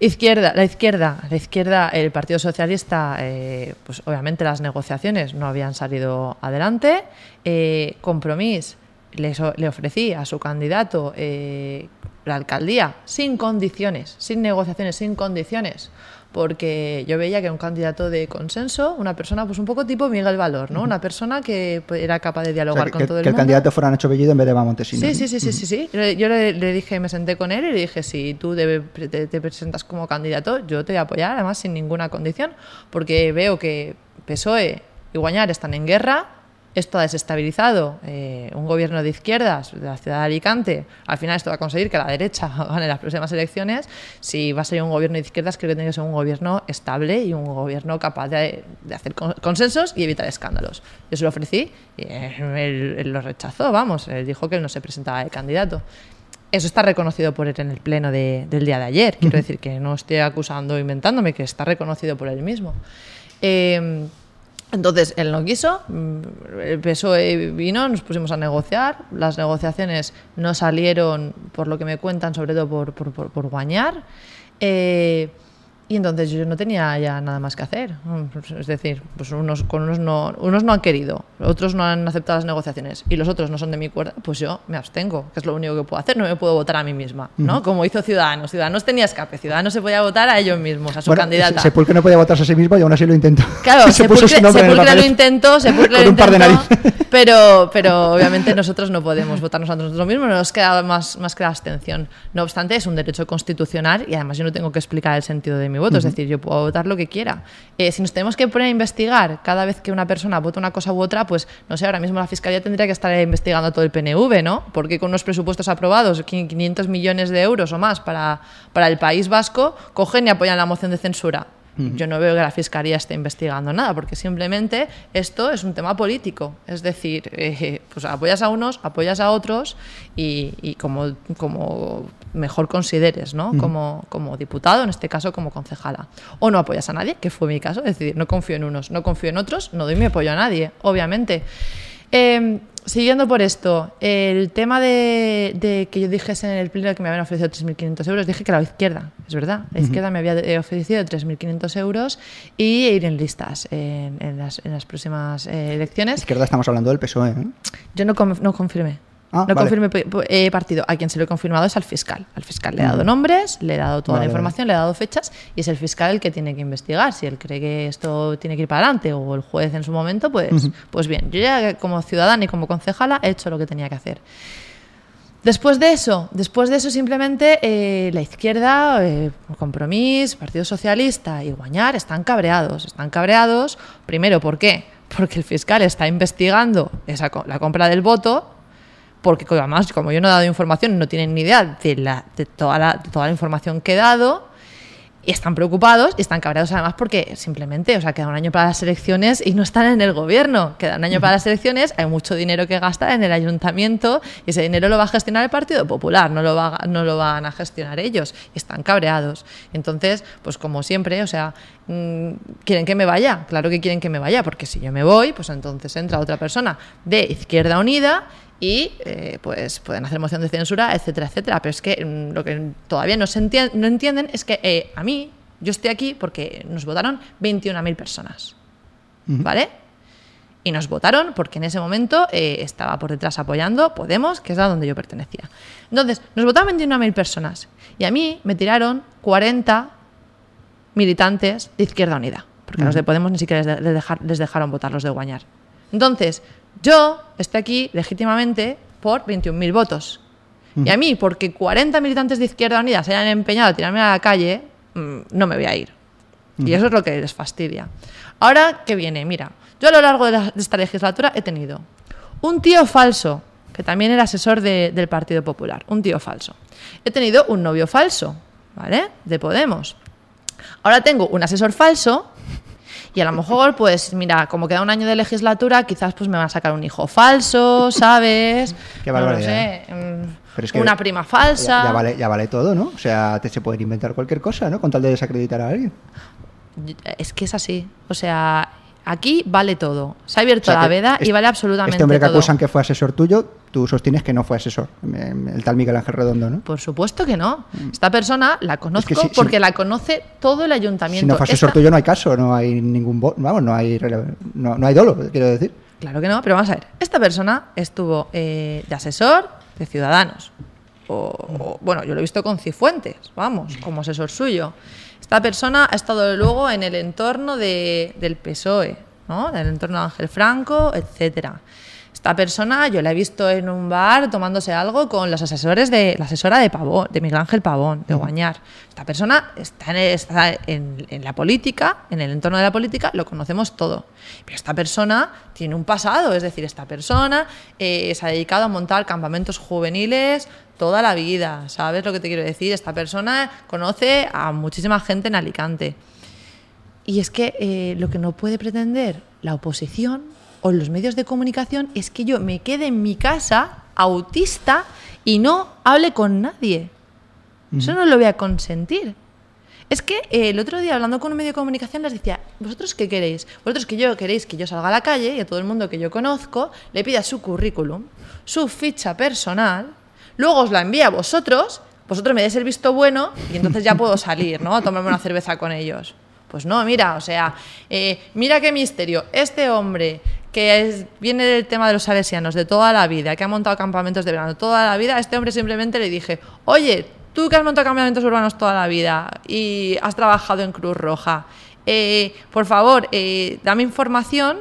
izquierda, la izquierda, la izquierda, el Partido Socialista, eh, pues obviamente las negociaciones no habían salido adelante. Eh, compromiso le, ofrecí a su candidato eh, la alcaldía sin condiciones, sin negociaciones, sin condiciones, porque yo veía que era un candidato de consenso, una persona pues un poco tipo Miguel Valor, ¿no? Una persona que pues, era capaz de dialogar con todo el mundo. Que el candidato fuera Nacho Bellido en vez de Montesinos. Sí, sí, sí, sí, sí, sí. Yo le, dije, me senté con él y le dije, si tú te, te, presentas como candidato, yo te voy a apoyar, además sin ninguna condición, porque veo que PSOE y Guañar están en guerra, esto ha desestabilizado eh, un gobierno de izquierdas de la ciudad de Alicante. Al final esto va a conseguir que la derecha *laughs* gane las próximas elecciones. Si va a ser un gobierno de izquierdas, creo que tiene que ser un gobierno estable y un gobierno capaz de, hacer consensos y evitar escándalos. Yo se lo ofrecí y él, lo rechazó, vamos, él dijo que él no se presentaba de candidato. Eso está reconocido por él en el pleno del día de ayer. Quiero decir que no estoy acusando o inventándome, que está reconocido por él mismo. Eh, entonces él no quiso, el PSOE vino, nos pusimos a negociar, las negociaciones no salieron, por lo que me cuentan, sobre todo por, por, por, por Guañar. Eh, y entonces yo no tenía ya nada más que hacer. Es decir, pues unos, con unos, no, unos no han querido, otros no han aceptado las negociaciones y los otros no son de mi cuerda, pues yo me abstengo, que es lo único que puedo hacer. No me puedo votar a mí misma, ¿no? Como hizo Ciudadanos. Ciudadanos tenía escape, Ciudadanos se podía votar a ellos mismos, a su bueno, candidata. Sepulcre no podía votarse a sí mismo y aún así lo intentó. Claro, *laughs* Sepulcre, Sepulcre lo intentó, Sepulcre con un par de. *laughs* Pero, pero obviamente nosotros no podemos votarnos a nosotros mismos, nos queda más, más que la abstención. No obstante, es un derecho constitucional y además yo no tengo que explicar el sentido de mi voto, es decir, yo puedo votar lo que quiera. Eh, si nos tenemos que poner a investigar cada vez que una persona vota una cosa u otra, pues no sé, ahora mismo la Fiscalía tendría que estar investigando todo el PNV, ¿no? Porque con unos presupuestos aprobados, 500 millones de euros o más para, para el País Vasco, cogen y apoyan la moción de censura. Yo no veo que la Fiscalía esté investigando nada, porque simplemente esto es un tema político. Es decir, *laughs* eh, pues apoyas a unos, apoyas a otros y, como, como mejor consideres, ¿no? como, como diputado, en este caso como concejala. O no apoyas a nadie, que fue mi caso. Es decir, no confío en unos, no confío en otros, no doy mi apoyo a nadie, obviamente. Eh, siguiendo por esto, el tema de, que yo dijese en el pleno que me habían ofrecido 3.500 euros, dije que la izquierda, es verdad, la izquierda me había ofrecido 3.500 euros y ir en listas en, las, en las, próximas eh, elecciones. Izquierda estamos hablando del PSOE. ¿eh? Yo no, no confirmé. Ah, no confirme eh, partido. A quien se lo he confirmado es al fiscal. Al fiscal le he dado nombres, le he dado toda la información, le he dado fechas y es el fiscal el que tiene que investigar. Si él cree que esto tiene que ir para adelante o el juez en su momento, pues, pues bien. Yo ya como ciudadana y como concejala he hecho lo que tenía que hacer. Después de eso, después de eso simplemente eh, la izquierda, eh, Compromís, Partido Socialista y Guañar están cabreados. Están cabreados, primero, ¿por qué? Porque el fiscal está investigando esa, la compra del voto porque además, como yo no he dado información, no tienen ni idea de, la, de, toda, la, toda la información que he dado, están preocupados y están cabreados además porque simplemente, o sea, queda un año para las elecciones y no están en el gobierno. Queda un año para las elecciones, hay mucho dinero que gastar en el ayuntamiento y ese dinero lo va a gestionar el Partido Popular, no lo, va, no lo van a gestionar ellos. Están cabreados. Entonces, pues como siempre, o sea, mm, ¿quieren que me vaya? Claro que quieren que me vaya, porque si yo me voy, pues entonces entra otra persona de Izquierda Unida y eh, pues pueden hacer moción de censura, etcétera, etcétera. Pero es que mm, lo que todavía no, se no entienden es que eh, a mí, yo estoy aquí porque nos votaron 21.000 personas, ¿vale? Y nos votaron porque en ese momento eh, estaba por detrás apoyando Podemos, que es a donde yo pertenecía. Entonces, nos votaron 21.000 personas. Y a mí me tiraron 40 militantes de Izquierda Unida. Porque a los de Podemos ni siquiera les, de- les dejar- les dejaron votar los de Guañar. Entonces, yo estoy aquí legítimamente por 21.000 votos. Y a mí, porque 40 militantes de Izquierda Unida se hayan empeñado a tirarme a la calle, mm, no me voy a ir. Y eso es lo que les fastidia. Ahora, ¿qué viene? Mira, yo a lo largo de, la- de esta legislatura he tenido un tío falso, que también era asesor de- del Partido Popular, un tío falso. He tenido un novio falso, ¿vale? De Podemos. Ahora tengo un asesor falso y a lo mejor, pues mira, como queda un año de legislatura, quizás pues me van a sacar un hijo falso, ¿sabes? *laughs* Qué No sé, mm, Pero es que una prima falsa. Ya, ya vale, ya vale todo, ¿no? O sea, te se puede inventar cualquier cosa, ¿no? Con tal de desacreditar a alguien. Es que es así. O sea, aquí vale todo. Se ha abierto O sea, la que veda y este- vale absolutamente Este hombre que todo. acusan que fue asesor tuyo, tú sostienes que no fue asesor. em, El tal Miguel Ángel Redondo, ¿no? Por supuesto que no. Esta persona la conozco si- si- porque la conoce todo el Si ayuntamiento. no fue asesor Esta- tuyo no hay caso, no hay ningún... Vamos, no hay, no, no hay dolo, quiero decir. Claro que no, pero vamos a ver. Esta persona estuvo eh, de asesor de Ciudadanos. O, o- bueno, yo lo he visto con Cifuentes, vamos, como asesor suyo. Esta persona ha estado luego en el entorno de- del PSOE, ¿no? Del entorno de Ángel Franco, etcétera. Esta persona yo la he visto en un bar tomándose algo con los asesores de la asesora de Pavón, de Miguel Ángel Pavón, de Guañar. Esta persona está, en, está en- en la política, en el entorno de la política, lo conocemos todo. Pero esta persona tiene un pasado, es decir, esta persona eh, se ha dedicado a montar campamentos juveniles toda la vida, ¿sabes lo que te quiero decir? Esta persona conoce a muchísima gente en Alicante. Y es que eh, lo que no puede pretender la oposición o los medios de comunicación es que yo me quede en mi casa autista y no hable con nadie. Eso no lo voy a consentir. Es que eh, el otro día hablando con un medio de comunicación les decía, ¿vosotros qué queréis? Vosotros que yo queréis que yo salga a la calle y a todo el mundo que yo conozco le pida su currículum, su ficha personal, luego os la envía a vosotros, vosotros me deis el visto bueno y entonces ya puedo salir, ¿no? A tomarme una cerveza con ellos. Pues no, mira, o sea, eh, mira qué misterio. Este hombre que es- viene del tema de los salesianos de toda la vida, que ha montado campamentos de verano toda la vida, este hombre simplemente le dije, oye, tú que has montado campamentos urbanos toda la vida y has trabajado en Cruz Roja, eh, por favor, eh, dame información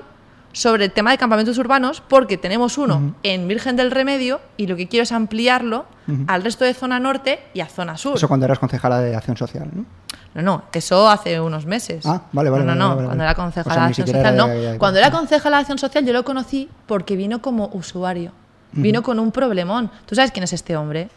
sobre el tema de campamentos urbanos porque tenemos uno en Virgen del Remedio y lo que quiero es ampliarlo al resto de zona norte y a zona sur. Eso cuando eras concejala de Acción Social, ¿no? No, no, eso hace unos meses. Ah, vale, vale, No, no, vale, no, vale, cuando era concejala O sea, de Acción Social, era- no. ya, ya, ya. Cuando era concejala de Acción Social yo lo conocí porque vino como usuario. Vino con un problemón. ¿Tú sabes quién es este hombre?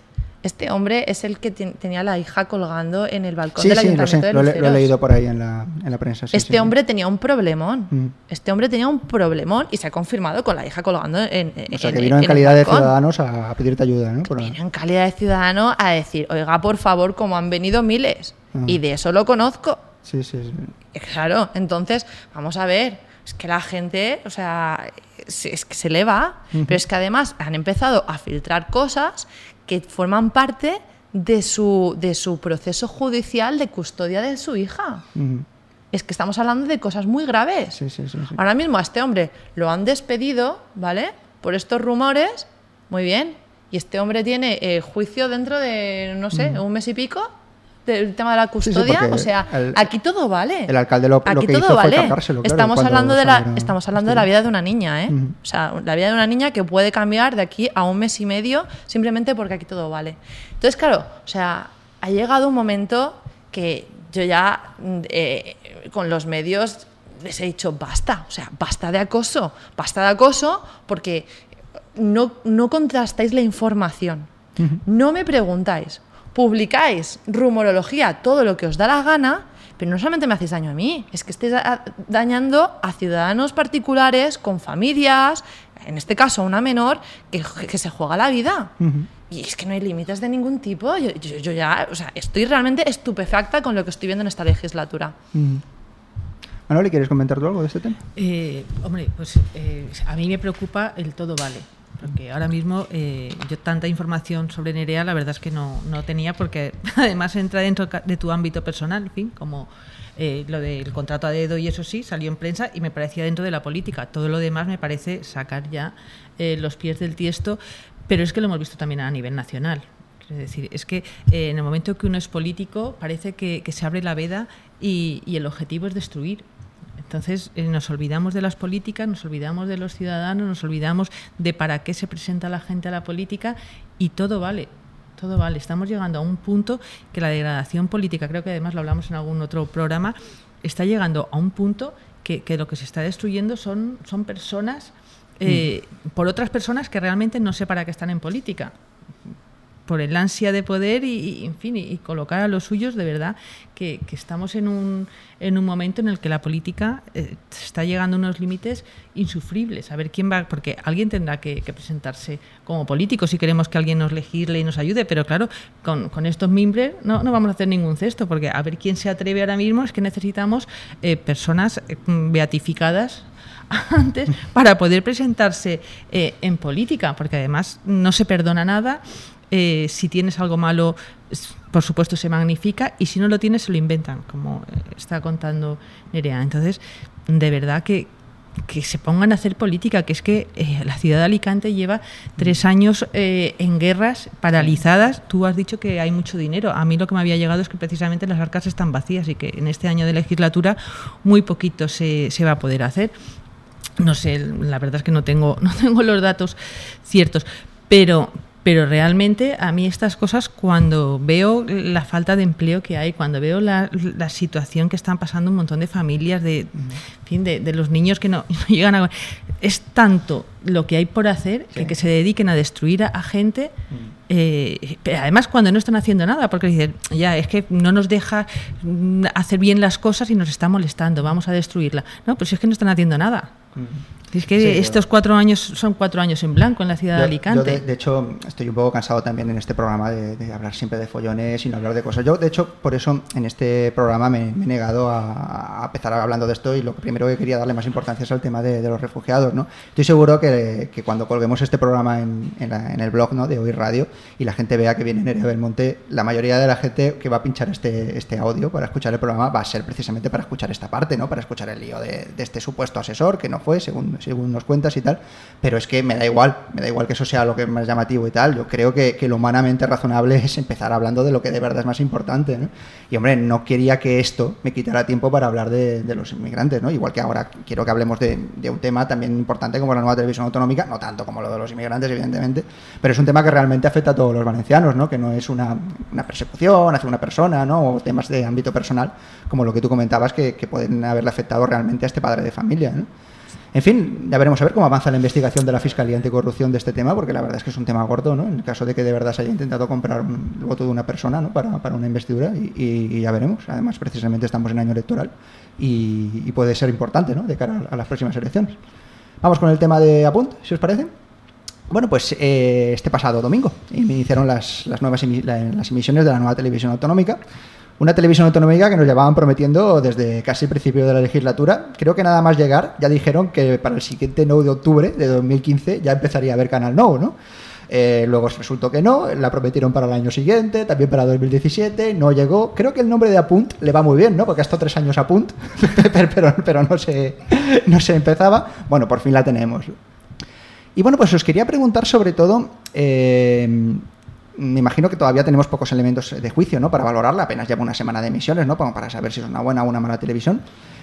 Este hombre es el que ten- tenía la hija colgando en el balcón Sí, del sí, lo ayuntamiento sé, de lo, he- lo leído por ahí en la, en la prensa. sí, este hombre tenía un problemón. Mm. Este hombre tenía un problemón y se ha confirmado con la hija colgando en, O sea, en- que vino en calidad de ciudadanos a, a pedirte ayuda, ¿no? Por- Vino en calidad de ciudadano a decir, oiga, por favor, como han venido miles. Ajá. Y de eso lo conozco. Sí, sí, sí. Eh, Claro, entonces, vamos a ver, es que la gente, o sea, es, que se le va, pero es que además han empezado a filtrar cosas que forman parte de su, de su proceso judicial de custodia de su hija. Es que estamos hablando de cosas muy graves. Sí, sí, sí, sí. Ahora mismo a este hombre lo han despedido, ¿vale? Por estos rumores, muy bien. Y este hombre tiene eh, juicio dentro de, no sé, un mes y pico del tema de la sí, custodia. o sea, el- aquí todo vale. el alcalde lo- lo aquí que todo hizo vale. estamos hablando de la, estamos hablando de la vida de una niña, ¿eh? O sea, la vida de una niña que puede cambiar de aquí a un mes y medio simplemente porque aquí todo vale. Entonces, claro, o sea, ha llegado un momento que yo ya mm, eh, con los medios les he dicho basta, o sea, basta de acoso, basta de acoso porque no, no contrastáis la información, no me preguntáis, publicáis rumorología, todo lo que os da la gana, pero no solamente me hacéis daño a mí, es que estáis dañando a ciudadanos particulares con familias, en este caso a una menor, que, que se juega la vida. Y es que no hay límites de ningún tipo. Yo, yo- yo ya, o sea, estoy realmente estupefacta con lo que estoy viendo en esta legislatura. Manoli, ¿quieres comentar tú algo de este tema? Eh, hombre, pues eh, a mí me preocupa el todo vale. Porque ahora mismo eh, yo tanta información sobre Nerea la verdad es que no, no tenía porque *laughs* además entra dentro de tu ámbito personal, en fin, como eh, lo del contrato a dedo y eso sí, salió en prensa y me parecía dentro de la política. Todo lo demás me parece sacar ya eh, los pies del tiesto, pero es que lo hemos visto también a nivel nacional. Es decir, es que eh, en el momento que uno es político parece que, se abre la veda y, el objetivo es destruir. Entonces nos olvidamos de las políticas, nos olvidamos de los ciudadanos, nos olvidamos de para qué se presenta la gente a la política y todo vale todo vale. Estamos llegando a un punto que la degradación política, creo que además lo hablamos en algún otro programa, está llegando a un punto que, lo que se está destruyendo son, son personas eh, mm. por otras personas que realmente no sé para qué están en política por el ansia de poder y, en fin, y, colocar a los suyos, de verdad que, estamos en un, en un momento en el que la política eh, está llegando a unos límites insufribles. A ver quién va, porque alguien tendrá que, presentarse como político si queremos que alguien nos legisle y nos ayude, pero claro, con, estos mimbres no, no vamos a hacer ningún cesto, porque a ver quién se atreve ahora mismo es que necesitamos eh, personas eh, beatificadas *laughs* antes para poder presentarse en política, porque además no se perdona nada eh, si tienes algo malo, por supuesto se magnifica, y si no lo tienes, se lo inventan, como eh, está contando Nerea. Entonces, de verdad que, se pongan a hacer política, que es que eh, la ciudad de Alicante lleva tres años en guerras paralizadas. Tú has dicho que hay mucho dinero. A mí lo que me había llegado es que precisamente las arcas están vacías y que en este año de legislatura muy poquito se, se va a poder hacer. No sé, la verdad es que no tengo, *laughs* no tengo los datos ciertos, pero, pero realmente a mí estas cosas, cuando veo la falta de empleo que hay, cuando veo la, situación que están pasando un montón de familias, de, fin, de, los niños que no, *laughs* llegan a... Es tanto lo que hay por hacer que, que se dediquen a destruir a, gente, eh, además cuando no están haciendo nada, porque dicen, ya, es que no nos deja mm, hacer bien las cosas y nos está molestando, vamos a destruirla. No, pues es que no están haciendo nada. Es que estos cuatro años son cuatro años en blanco en la ciudad de Alicante. de, hecho, estoy un poco cansado también en este programa de, hablar siempre de follones y no hablar de cosas. Yo, de hecho, por eso en este programa me, he negado a, empezar hablando de esto y lo primero que quería darle más importancia es al tema de, los refugiados. ¿no? Estoy seguro que, cuando colguemos este programa en, el blog ¿no? de Hoy Radio y la gente vea que viene Nerea Belmonte, la mayoría de la gente que va a pinchar este, este audio para escuchar el programa va a ser precisamente para escuchar esta parte, ¿no? para escuchar el lío de, de este supuesto asesor que no fue, según según nos cuentas y tal, pero es que me da igual, me da igual que eso sea lo que es más llamativo y tal, yo creo que, lo humanamente razonable es empezar hablando de lo que de verdad es más importante, Y hombre, no quería que esto me quitara tiempo para hablar de, los inmigrantes, ¿no? Igual que ahora quiero que hablemos de, un tema también importante como la nueva televisión autonómica, no tanto como lo de los inmigrantes, evidentemente, pero es un tema que realmente afecta a todos los valencianos, ¿no? Que no es una, persecución hacia una persona, ¿no? O temas de ámbito personal, como lo que tú comentabas, que, que pueden haberle afectado realmente a este padre de familia, ¿no? En fin, ya veremos a ver cómo avanza la investigación de la Fiscalía Anticorrupción de este tema, porque la verdad es que es un tema gordo, ¿no? En el caso de que de verdad se haya intentado comprar el voto de una persona, ¿no? Para, una investidura, y, ya veremos. Además, precisamente estamos en año electoral y, puede ser importante, ¿no? De cara a, las próximas elecciones. Vamos con el tema de Apunt, si os parece. Bueno, pues eh, este pasado domingo iniciaron las, las nuevas las emisiones de la nueva televisión autonómica una televisión autonómica que nos llevaban prometiendo desde casi el principio de la legislatura. Creo que nada más llegar, ya dijeron que para el siguiente 9 de octubre de 2015 ya empezaría a haber Canal No, ¿no? Eh, luego resultó que no, la prometieron para el año siguiente, también para 2017, no llegó. Creo que el nombre de Apunt le va muy bien, ¿no? Porque ha estado tres años Apunt, *laughs* pero, pero no, se, no se empezaba. Bueno, por fin la tenemos. Y bueno, pues os quería preguntar sobre todo eh, me imagino que todavía tenemos pocos elementos de juicio, ¿no? Para valorarla, apenas lleva una semana de emisiones, ¿no? Para saber si es una buena o una mala televisión.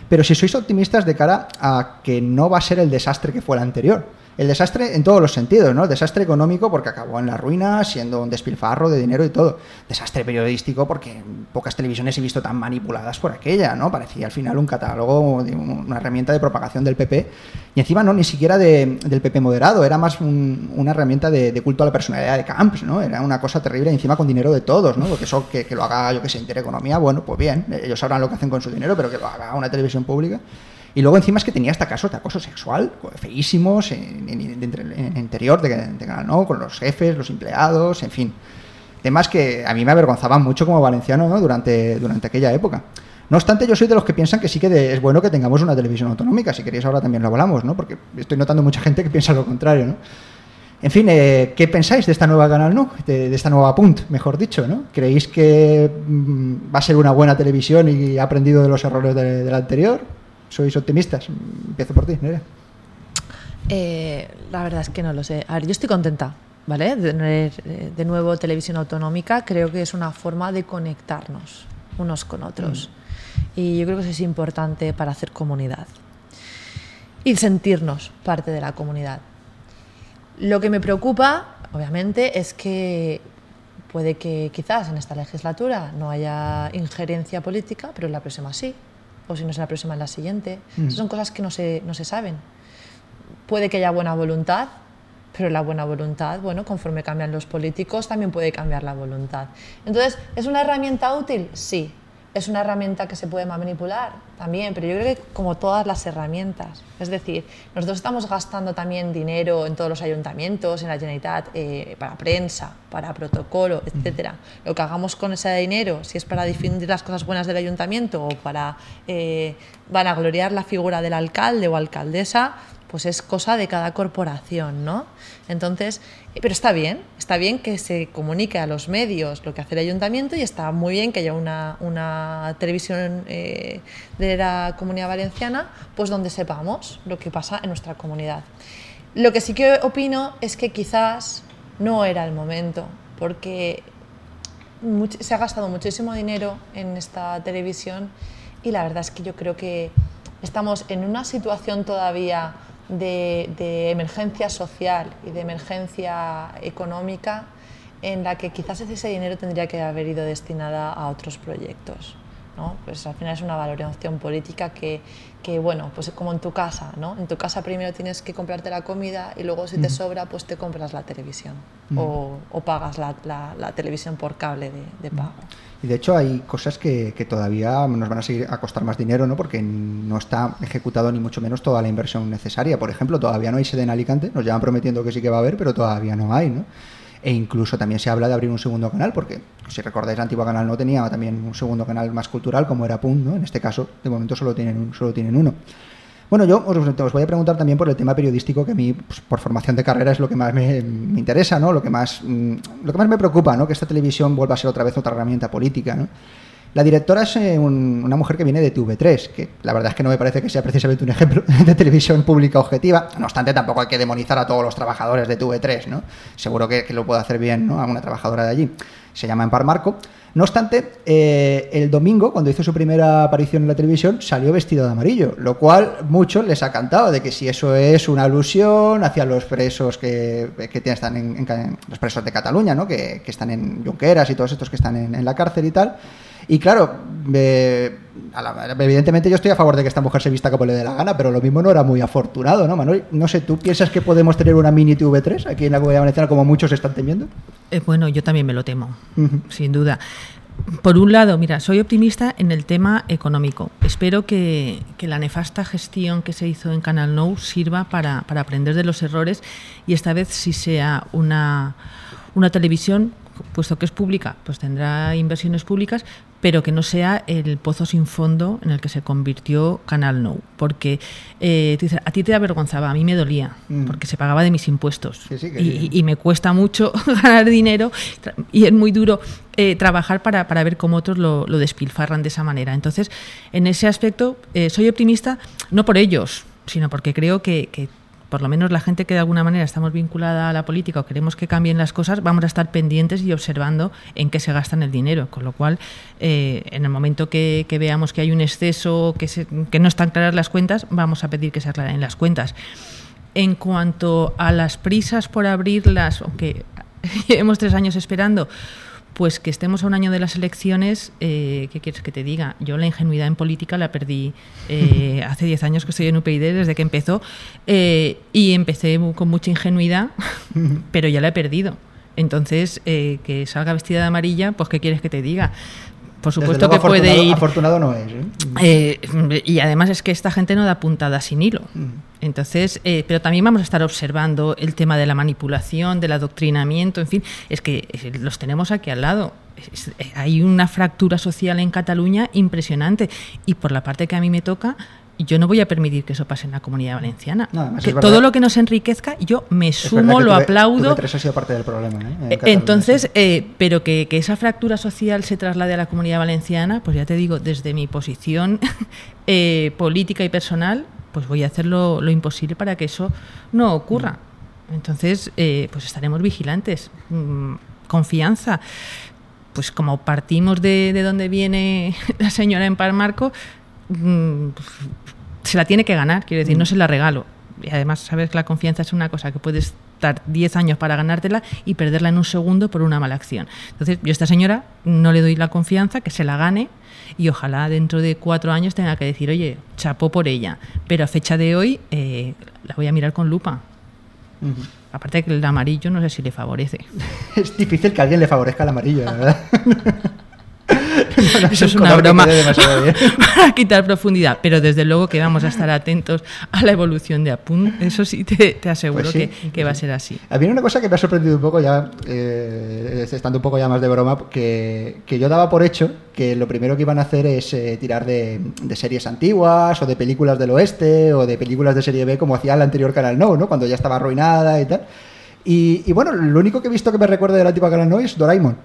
Pero si sois optimistas de cara a que no va a ser el desastre que fue el anterior el desastre en todos los sentidos, ¿no? El desastre económico porque acabó en la ruina, siendo un despilfarro de dinero y todo. Desastre periodístico porque pocas televisiones he visto tan manipuladas por aquella, ¿no? Parecía al final un catálogo, de una herramienta de propagación del PP. Y encima no, ni siquiera del PP moderado, era más una herramienta de, culto a la personalidad de Camps, ¿no? Era una cosa terrible y encima con dinero de todos, ¿no? Porque eso que, que lo haga, yo que sé, Intereconomía, bueno, pues bien, ellos sabrán lo que hacen con su dinero, pero que lo haga una televisión pública. Y luego encima es que tenía hasta casos de acoso sexual, feísimos, en, interior de, Canal No, con los jefes, los empleados, en fin. Temas que a mí me avergonzaban mucho como valenciano ¿no? durante, durante aquella época. No obstante, yo soy de los que piensan que sí que es bueno que tengamos una televisión autonómica. Si queréis ahora también lo hablamos, ¿no? Porque estoy notando mucha gente que piensa lo contrario, ¿no? En fin, eh, ¿qué pensáis de esta nueva Canal No? De, esta nueva Punt, mejor dicho, ¿no? ¿Creéis que mm, va a ser una buena televisión y ha aprendido de los errores de, la anterior? ¿Sois optimistas? Empiezo por ti, Nerea. Eh, la verdad es que no lo sé. A ver, yo estoy contenta, ¿vale? De tener eh, de nuevo televisión autonómica. Creo que es una forma de conectarnos unos con otros. Mm. Y yo creo que eso es importante para hacer comunidad y sentirnos parte de la comunidad. Lo que me preocupa, obviamente, es que puede que quizás en esta legislatura no haya injerencia política, pero en la próxima sí, o si no es en la próxima, en la siguiente. Mm. son cosas que no se, no se saben. Puede que haya buena voluntad, pero la buena voluntad, bueno, conforme cambian los políticos, también puede cambiar la voluntad. Entonces, ¿es una herramienta útil? Sí, es una herramienta que se puede manipular también, pero yo creo que como todas las herramientas. Es decir, nosotros estamos gastando también dinero en todos los ayuntamientos, en la Generalitat, eh, para prensa, para protocolo, etc. Lo que hagamos con ese dinero, si es para difundir las cosas buenas del ayuntamiento o para eh, vanagloriar la figura del alcalde o alcaldesa, pues es cosa de cada corporación, ¿no? Entonces, pero está bien, está bien que se comunique a los medios lo que hace el ayuntamiento y está muy bien que haya una, televisión eh, de la comunidad valenciana, pues donde sepamos lo que pasa en nuestra comunidad. Lo que sí que opino es que quizás no era el momento, porque se ha gastado muchísimo dinero en esta televisión y la verdad es que yo creo que estamos en una situación todavía de, emergencia social y de emergencia económica en la que quizás ese dinero tendría que haber ido destinada a otros proyectos. ¿No? Pues al final es una valoración política que, que, bueno, pues como en tu casa, ¿no? En tu casa primero tienes que comprarte la comida y luego si te sobra, pues te compras la televisión o, o, pagas la, la, televisión por cable de, de pago. Y de hecho hay cosas que, que, todavía nos van a seguir a costar más dinero, ¿no? Porque no está ejecutado ni mucho menos toda la inversión necesaria. Por ejemplo, todavía no hay sede en Alicante, nos llevan prometiendo que sí que va a haber, pero todavía no hay, ¿no? E incluso también se habla de abrir un segundo canal, porque si recordáis la antigua canal no tenía también un segundo canal más cultural como era PUN, ¿no? En este caso, de momento solo tienen, solo tienen uno. Bueno, yo os, voy a preguntar también por el tema periodístico, que a mí, pues, por formación de carrera, es lo que más me, interesa, ¿no? Lo que, más, mm, lo que más me preocupa, ¿no? Que esta televisión vuelva a ser otra vez otra herramienta política, ¿no? La directora es eh, una mujer que viene de TV3, que la verdad es que no me parece que sea precisamente un ejemplo *laughs* de televisión pública objetiva. No obstante, tampoco hay que demonizar a todos los trabajadores de TV3, ¿no? Seguro que, lo puede hacer bien, ¿no? A una trabajadora de allí. Se llama Empar Marco. No obstante, eh, el domingo, cuando hizo su primera aparición en la televisión, salió vestido de amarillo, lo cual muchos les ha cantado de que si eso es una alusión hacia los presos que, están en, los presos de Cataluña, ¿no? que, están en Junqueras y todos estos que están en la cárcel y tal. Y claro, evidentemente yo estoy a favor de que esta mujer se vista como le dé la gana, pero lo mismo no era muy afortunado, ¿no, Manuel? No sé, ¿tú piensas que podemos tener una mini TV3 aquí en la Comunidad Valenciana como muchos están temiendo? Eh, bueno, yo también me lo temo, sin duda. Por un lado, mira, soy optimista en el tema económico. Espero que, la nefasta gestión que se hizo en Canal Nou sirva para, para aprender de los errores y esta vez sí sea una, una televisión puesto que es pública, pues tendrá inversiones públicas, pero que no sea el pozo sin fondo en el que se convirtió Canal No. Porque eh, a ti te avergonzaba, a mí me dolía, mm. porque se pagaba de mis impuestos. y, me cuesta mucho *laughs* ganar dinero y es muy duro eh, trabajar para, para, ver cómo otros lo, despilfarran de esa manera. Entonces, en ese aspecto, eh, soy optimista, no por ellos, sino porque creo que, que por lo menos la gente que de alguna manera estamos vinculada a la política o queremos que cambien las cosas, vamos a estar pendientes y observando en qué se gastan el dinero. Con lo cual, eh, en el momento que, veamos que hay un exceso, que, que no están claras las cuentas, vamos a pedir que se aclaren las cuentas. En cuanto a las prisas por abrirlas, aunque *laughs* llevemos tres años esperando, pues que estemos a un año de las elecciones, eh, ¿qué quieres que te diga? Yo la ingenuidad en política la perdí eh, *laughs* hace 10 años que estoy en UPyD, desde que empezó, eh, y empecé con mucha ingenuidad, *laughs* pero ya la he perdido. Entonces, que salga vestida de amarilla, pues ¿qué quieres que te diga? Por supuesto que puede ir. Afortunado no es. ¿eh? Eh, y además es que esta gente no da puntada sin hilo. Mm. Entonces, eh, pero también vamos a estar observando el tema de la manipulación, del adoctrinamiento, en fin, es que los tenemos aquí al lado. hay una fractura social en Cataluña impresionante. Y por la parte que a mí me toca, yo no voy a permitir que eso pase en la comunidad valenciana. No, además que todo lo que nos enriquezca, yo me sumo, lo tuve- aplaudo. tuve ha sido parte del problema. ¿eh? En Eh, Entonces, eh, pero que, que esa fractura social se traslade a la comunidad valenciana, pues ya te digo, desde mi posición *laughs* eh, política y personal, pues voy a hacer lo, lo imposible para que eso no ocurra. Entonces, eh, pues estaremos vigilantes. Mm, confianza. Pues como partimos de, de donde viene *laughs* la señora en Palmarco, mm, se la tiene que ganar, quiero decir, no se la regalo. Y además, sabes que la confianza es una cosa que puedes estar 10 años para ganártela y perderla en un segundo por una mala acción. Entonces, yo a esta señora no le doy la confianza, que se la gane y ojalá dentro de cuatro años tenga que decir, oye, chapó por ella. Pero a fecha de hoy eh, la voy a mirar con lupa. Ujú. Aparte que el amarillo no sé si le favorece. *laughs* Es difícil que a alguien le favorezca el amarillo, la verdad. *laughs* No, *laughs* no Eso es un una broma *laughs* para quitar profundidad, pero desde luego que vamos a estar atentos a la evolución de Apun. Eso sí te, te aseguro Pues sí, que, que va a ser así. A mí una cosa que me ha sorprendido un poco ya, eh, estando un poco ya más de broma, que, que yo daba por hecho que lo primero que iban a hacer es eh, tirar de, de series antiguas o de películas del oeste o de películas de serie B como hacía el anterior Canal No, ¿no? Cuando ya estaba arruinada y tal. Y, y bueno, lo único que he visto que me recuerda de la antigua Canal No es Doraemon.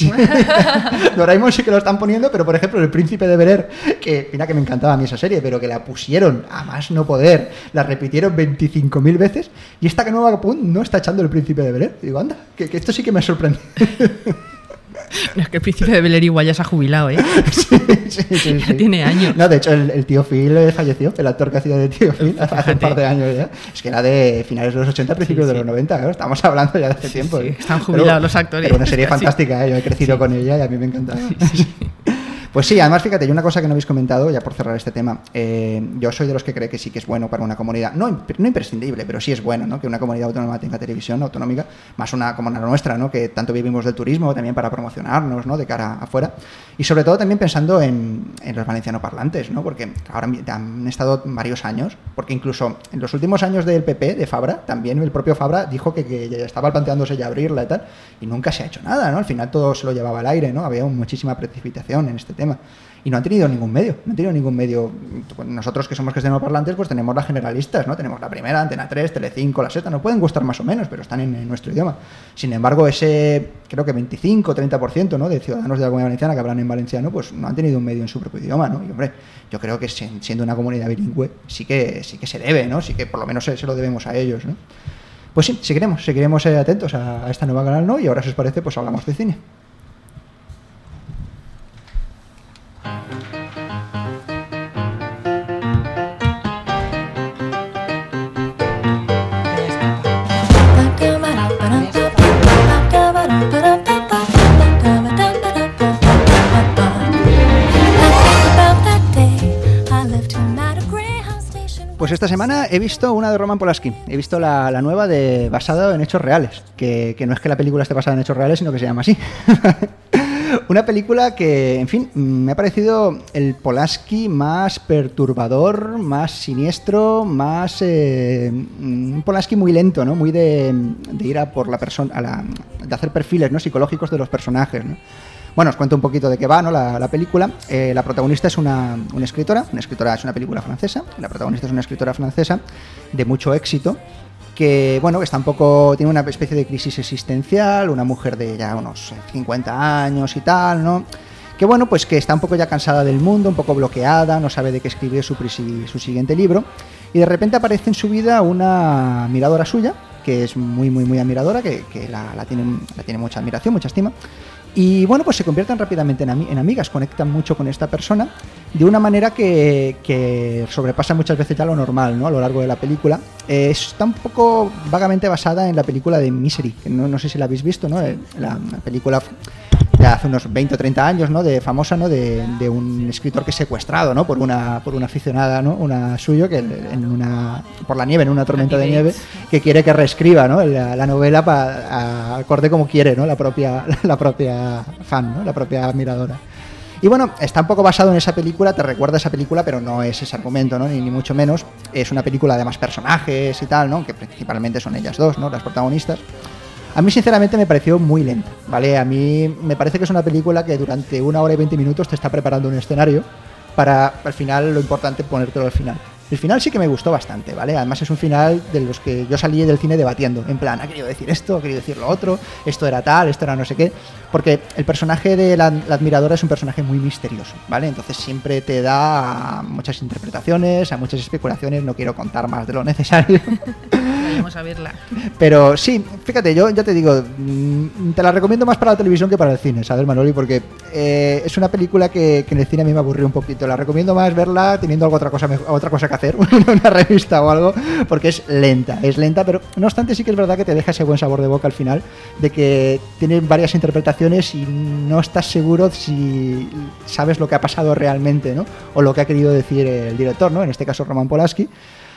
*laughs* Doraemon sí que lo están poniendo, pero por ejemplo, El Príncipe de Bel que mira que me encantaba a mí esa serie, pero que la pusieron a más no poder, la repitieron 25.000 veces, y esta que nueva no está echando El Príncipe de Bel Digo, anda, que, que esto sí que me sorprende. *laughs* *laughs* Es que el príncipe de Beler igual ya se ha jubilado, ¿eh? *laughs* sí, sí, sí, *laughs* Ya tiene años. No, de hecho, el, el tío Phil falleció, el actor que hacía de tío Phil hace un par de años ya. Es que era de finales de los 80, principios de los 90, claro, estamos hablando ya de hace tiempo. sí, ¿eh? están Pero- jubilados los actores. Pero una serie fantástica, ¿eh? yo he crecido con ella y a mí me encantaba. Pues sí, además fíjate, y una cosa que no habéis comentado, ya por cerrar este tema, eh, yo soy de los que cree que sí que es bueno para una comunidad, no, no imprescindible, pero sí es bueno, ¿no? Que una comunidad autónoma tenga televisión autonómica, más una como la nuestra, ¿no? Que tanto vivimos del turismo, también para promocionarnos, ¿no? De cara afuera. Y sobre todo también pensando en, los valenciano parlantes, ¿no? Porque ahora han estado varios años, porque incluso en los últimos años del PP, de Fabra, también el propio Fabra dijo que, que ya estaba planteándose ya abrirla y tal, y nunca se ha hecho nada, ¿no? Al final todo se lo llevaba al aire, ¿no? Había muchísima precipitación en este tema. Y no han tenido ningún medio, no han tenido ningún medio. Nosotros que somos parlantes, pues tenemos las generalistas, ¿no? Tenemos la primera, Antena 3, Telecinco, la Seta, nos pueden gustar más o menos, pero están en, nuestro idioma. Sin embargo, ese, creo que 25, 30%, ¿no? De ciudadanos de la comunidad valenciana que hablan en valenciano, pues no han tenido un medio en su propio idioma, ¿no? Y hombre, yo creo que si- siendo una comunidad bilingüe, sí que, sí que se debe, ¿no? Sí que por lo menos se, se lo debemos a ellos, ¿no? Pues sí, seguiremos, seguiremos eh, atentos a, a esta nueva canal, ¿no? Y ahora, si os parece, pues hablamos de cine. Pues esta semana he visto una de Roman Polanski. He visto la, la nueva de basada en hechos reales. Que, que no es que la película esté basada en hechos reales, sino que se llama así. *laughs* una película que, en fin, me ha parecido el Polanski más perturbador, más siniestro, más. eh, un Polanski muy lento, ¿no? Muy de, de ir a por la persona. de hacer perfiles ¿no? psicológicos de los personajes, ¿no? Bueno, os cuento un poquito de qué va ¿no? la, la película. Eh, la protagonista es una, escritora, una escritora es una película francesa, la protagonista es una escritora francesa de mucho éxito, que bueno, está un poco, tiene una especie de crisis existencial, una mujer de ya unos 50 años y tal, ¿no? Que bueno, pues que está un poco ya cansada del mundo, un poco bloqueada, no sabe de qué escribir su, su siguiente libro, y de repente aparece en su vida una miradora suya, que es muy, muy, muy admiradora, que, la tiene, la tiene mucha admiración, mucha estima, y bueno, pues se convierten rápidamente en, ami- en amigas, conectan mucho con esta persona de una manera que, que sobrepasa muchas veces ya lo normal ¿no? a lo largo de la película. Eh, está un poco vagamente basada en la película de Misery, que no, no sé si la habéis visto, ¿no? Eh, la, la película de hace unos 20 o 30 años, ¿no? De famosa, ¿no? De, de un escritor que es secuestrado, ¿no? Por una, por una aficionada, ¿no? Una suyo que en una, por la nieve, en una tormenta de nieve, que quiere que reescriba, ¿no? La, la novela para acorde como quiere, ¿no? La propia, *laughs* la propia fan, ¿no? La propia admiradora. Y bueno, está un poco basado en esa película, te recuerda esa película, pero no es ese argumento, ¿no? Ni, ni mucho menos. Es una película de más personajes y tal, ¿no? Que principalmente son ellas dos, ¿no? Las protagonistas. A mí sinceramente me pareció muy lenta, ¿vale? A mí me parece que es una película que durante una hora y 20 minutos te está preparando un escenario para al final lo importante ponértelo al final. El final sí que me gustó bastante, ¿vale? Además es un final de los que yo salí del cine debatiendo, en plan, ha querido decir esto, ha querido decir lo otro, esto era tal, esto era no sé qué, porque el personaje de la, admiradora es un personaje muy misterioso, ¿vale? Entonces siempre te da muchas interpretaciones, a muchas especulaciones, no quiero contar más de lo necesario. *laughs* Vamos a verla. Pero sí, fíjate, yo ya te digo, mm, te la recomiendo más para la televisión que para el cine, ¿sabes, Manoli? Porque eh, es una película que, en el cine a mí me aburrió un poquito. La recomiendo más verla teniendo algo otra cosa, otra cosa que hacer, *laughs* una revista o algo, porque es lenta, es lenta, pero no obstante sí que es verdad que te deja ese buen sabor de boca al final, de que tiene varias interpretaciones y no estás seguro si sabes lo que ha pasado realmente, ¿no? O lo que ha querido decir el director, ¿no? En este caso Roman Polaski.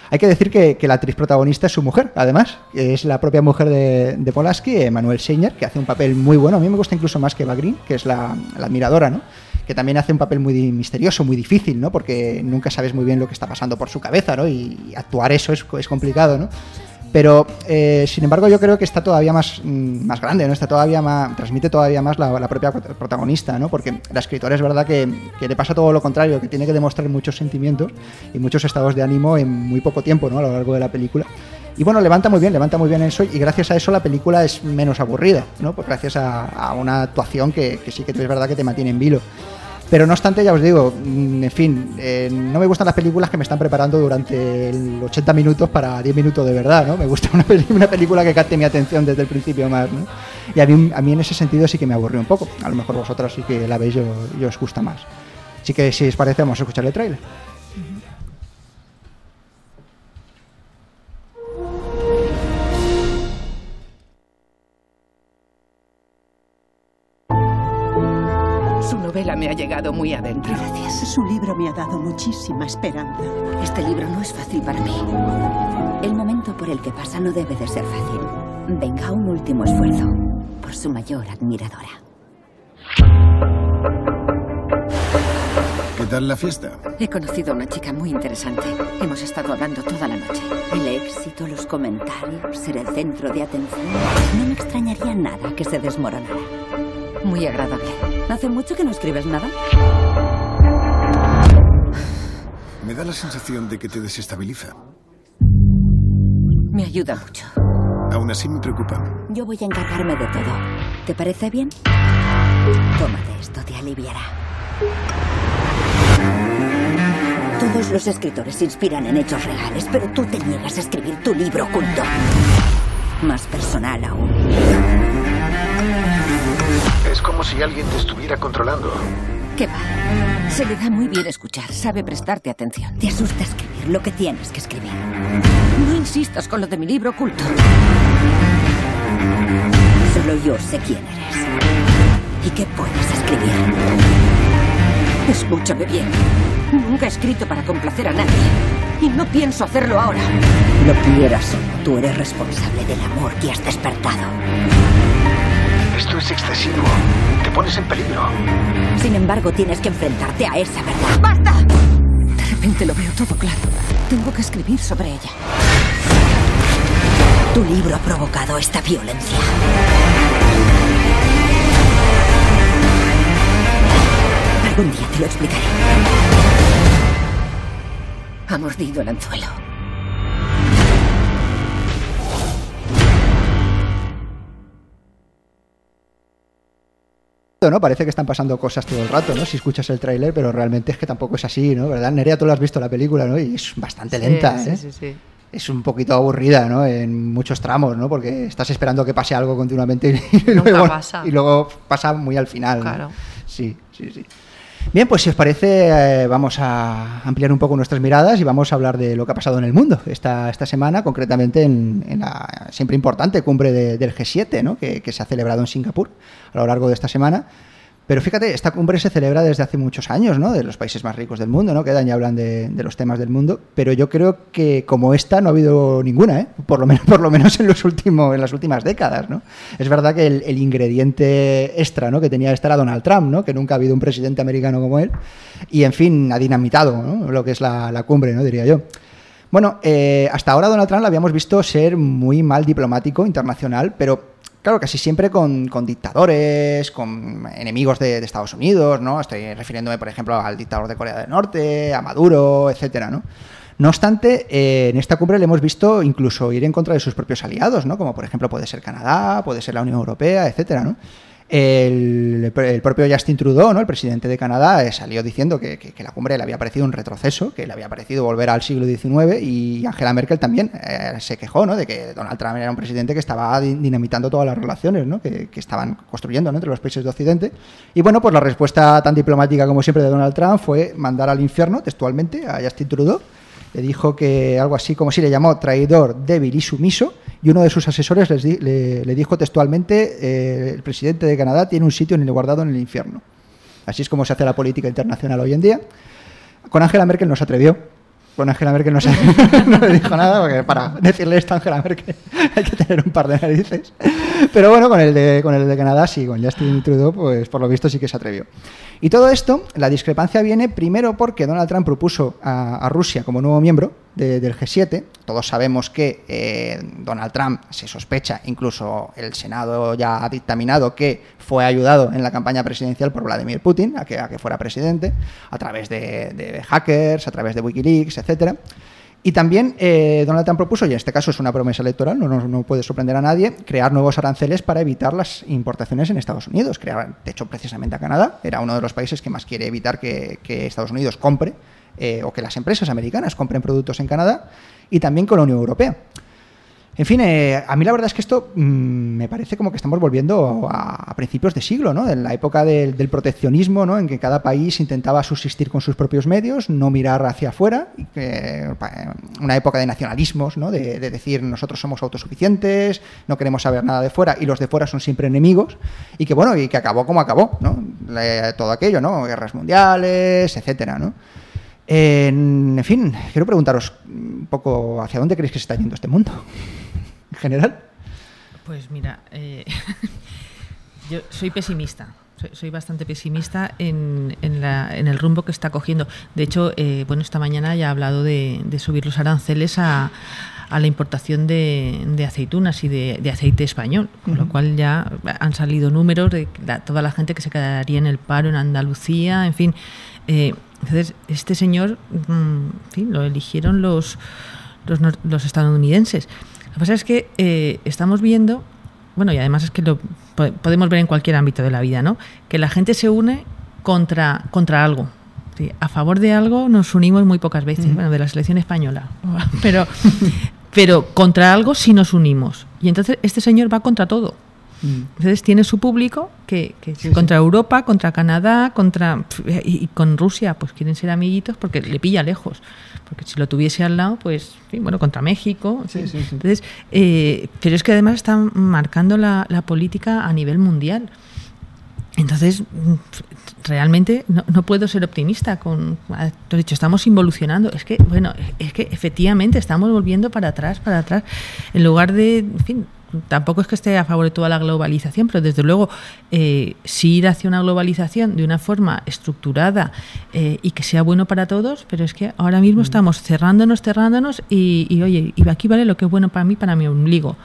Hay que decir que, la actriz protagonista es su mujer, además, es la propia mujer de, de Polaski, Emanuel Seiner, que hace un papel muy bueno. A mí me gusta incluso más que Eva Green, que es la, admiradora, ¿no? Que también hace un papel muy misterioso, muy difícil, ¿no? Porque nunca sabes muy bien lo que está pasando por su cabeza, ¿no? Y actuar eso es, es complicado, ¿no? Pero, eh, sin embargo, yo creo que está todavía más, mm, más grande, ¿no? Está todavía más, transmite todavía más la, propia protagonista, ¿no? Porque la escritora es verdad que, le pasa todo lo contrario, que tiene que demostrar muchos sentimientos y muchos estados de ánimo en muy poco tiempo, ¿no? A lo largo de la película. Y bueno, levanta muy bien, levanta muy bien eso y gracias a eso la película es menos aburrida, ¿no? Pues gracias a, una actuación que, que, sí que es verdad que te mantiene en vilo. Pero no obstante, ya os digo, mm, en fin, eh, no me gustan las películas que me están preparando durante el 80 minutos para 10 minutos de verdad, ¿no? Me gusta *laughs* una, película que capte mi atención desde el principio más, ¿no? Y a mí, a mí en ese sentido sí que me aburrió un poco. A lo mejor vosotras sí que la veis y os gusta más. Así que si os parece, vamos a escuchar el tráiler. novela me ha llegado muy adentro. Gracias. Su libro me ha dado muchísima esperanza. Este libro no es fácil para mí. El momento por el que pasa no debe de ser fácil. Venga, un último esfuerzo por su mayor admiradora. ¿Qué tal la fiesta? He conocido a una chica muy interesante. Hemos estado hablando toda la noche. El éxito, los comentarios, ser el centro de atención. No me extrañaría nada que se desmoronara. Muy agradable. ¿Hace mucho que no escribes nada? Me da la sensación de que te desestabiliza. Me ayuda mucho. Aún así me preocupa. Yo voy a encargarme de todo. ¿Te parece bien? Tómate esto, te aliviará. Todos los escritores se inspiran en hechos reales, pero tú te niegas a escribir tu libro oculto. Más personal aún. Es como si alguien te estuviera controlando. ¿Qué va? Se le da muy bien escuchar, sabe prestarte atención. Te asusta escribir lo que tienes que escribir. No insistas con lo de mi libro oculto. Solo yo sé quién eres. Y qué puedes escribir. Escúchame bien. Nunca he escrito para complacer a nadie. Y no pienso hacerlo ahora. Lo quieras tú eres responsable del amor que has despertado. Esto es excesivo. Te pones en peligro. Sin embargo, tienes que enfrentarte a esa verdad. ¡Basta! De repente lo veo todo claro. Tengo que escribir sobre ella. Tu libro ha provocado esta violencia. Algún día te lo explicaré. Ha mordido el anzuelo. ¿No? Parece que están pasando cosas todo el rato, ¿no? Si escuchas el tráiler, pero realmente es que tampoco es así, ¿no? ¿Verdad? Nerea, tú lo has visto la película, ¿no? Y es bastante lenta, ¿eh? Sí, sí, es un poquito aburrida, ¿no? En muchos tramos, ¿no? Porque estás esperando que pase algo continuamente y, *laughs* luego, pasa. y luego pasa muy al final. Claro. Sí, sí, sí. Bien, pues si os parece, eh, vamos a ampliar un poco nuestras miradas y vamos a hablar de lo que ha pasado en el mundo esta, esta semana, concretamente en, la siempre importante cumbre del G7, ¿no? que, que se ha celebrado en Singapur a lo largo de esta semana. Pero fíjate, esta cumbre se celebra desde hace muchos años, ¿no? De los países más ricos del mundo, ¿no? Quedan y hablan de, los temas del mundo. Pero yo creo que como esta no ha habido ninguna, ¿eh? Por lo menos, *laughs* por lo menos en, los últimos, en las últimas décadas, ¿no? Es verdad que el, ingrediente extra, ¿no? Que tenía esta era Donald Trump, ¿no? Que nunca ha habido un presidente americano como él. Y, en fin, ha dinamitado, ¿no? Lo que es la, la cumbre, ¿no? Diría yo. Bueno, eh, hasta ahora Donald Trump lo habíamos visto ser muy mal diplomático internacional, pero claro, casi siempre con, dictadores, con enemigos de, Estados Unidos, ¿no? Estoy refiriéndome, por ejemplo, al dictador de Corea del Norte, a Maduro, etcétera, ¿no? No obstante, eh, en esta cumbre le hemos visto incluso ir en contra de sus propios aliados, ¿no? Como por ejemplo puede ser Canadá, puede ser la Unión Europea, etcétera, ¿no? El, propio Justin Trudeau, ¿no? el presidente de Canadá, eh, salió diciendo que, la cumbre le había parecido un retroceso, que le había parecido volver al siglo XIX y Angela Merkel también eh, se quejó ¿no? de que Donald Trump era un presidente que estaba dinamitando todas las relaciones ¿no? que, estaban construyendo entre los países de Occidente. Y bueno, pues la respuesta tan diplomática como siempre de Donald Trump fue mandar al infierno textualmente a Justin Trudeau le dijo que algo así como si le llamó traidor, débil y sumiso, y uno de sus asesores le, dijo textualmente, eh, el presidente de Canadá tiene un sitio en el guardado en el infierno. Así es como se hace la política internacional hoy en día. Con Angela Merkel no se atrevió. Con Angela Merkel no, se, *laughs* no le dijo nada, porque para decirle esto a Angela Merkel *laughs* hay que tener un par de narices. Pero bueno, con el de, con el de Canadá sí, con Justin Trudeau, pues por lo visto sí que se atrevió. Y todo esto, la discrepancia viene primero porque Donald Trump propuso a, Rusia como nuevo miembro del G7. Todos sabemos que eh, Donald Trump se sospecha, incluso el Senado ya ha dictaminado que fue ayudado en la campaña presidencial por Vladimir Putin a que, fuera presidente, a través de, de hackers, a través de Wikileaks, etcétera. Y también eh, Donald Trump propuso, y en este caso es una promesa electoral, no, no, puede sorprender a nadie, crear nuevos aranceles para evitar las importaciones en Estados Unidos. Crear, de hecho, precisamente a Canadá, era uno de los países que más quiere evitar que, Estados Unidos compre eh, o que las empresas americanas compren productos en Canadá, y también con la Unión Europea. En fin, eh, a mí la verdad es que esto mm, me parece como que estamos volviendo a, principios de siglo, ¿no? En la época del, proteccionismo, ¿no? En que cada país intentaba subsistir con sus propios medios, no mirar hacia afuera, una época de nacionalismos, ¿no? De, decir nosotros somos autosuficientes, no queremos saber nada de fuera y los de fuera son siempre enemigos y que bueno y que acabó como acabó, ¿no? todo aquello, ¿no? Guerras mundiales, etcétera, ¿no? En, fin, quiero preguntaros un poco hacia dónde creéis que se está yendo este mundo en general. Pues mira, eh, *laughs* yo soy pesimista. Soy, bastante pesimista en, el rumbo que está cogiendo. De hecho, eh, bueno, esta mañana ya ha hablado de, subir los aranceles a, la importación de, aceitunas y de, aceite español, con lo cual ya han salido números de toda la gente que se quedaría en el paro en Andalucía, en fin. Eh, entonces, este señor, mm, lo eligieron los, los, estadounidenses. Lo que pasa es que eh, estamos viendo, bueno, y además es que lo podemos ver en cualquier ámbito de la vida, ¿no? Que la gente se une contra, contra algo. A favor de algo nos unimos muy pocas veces, bueno, de la selección española, *laughs* pero, pero contra algo sí nos unimos. Y entonces este señor va contra todo. Entonces tiene su público que, contra Europa, contra Canadá, contra y, con Rusia, pues quieren ser amiguitos porque le pilla lejos. Porque si lo tuviese al lado, pues, bueno, contra México. Entonces, eh, pero es que además están marcando la, política a nivel mundial. Entonces, realmente no, puedo ser optimista con he dicho estamos involucionando es que bueno es que efectivamente estamos volviendo para atrás para atrás en lugar de en fin tampoco es que esté a favor de toda la globalización, pero desde luego eh, sí ir hacia una globalización de una forma estructurada eh, y que sea bueno para todos, pero es que ahora mismo mm. estamos cerrándonos, cerrándonos y, oye, y aquí vale lo que es bueno para mí, para mi ombligo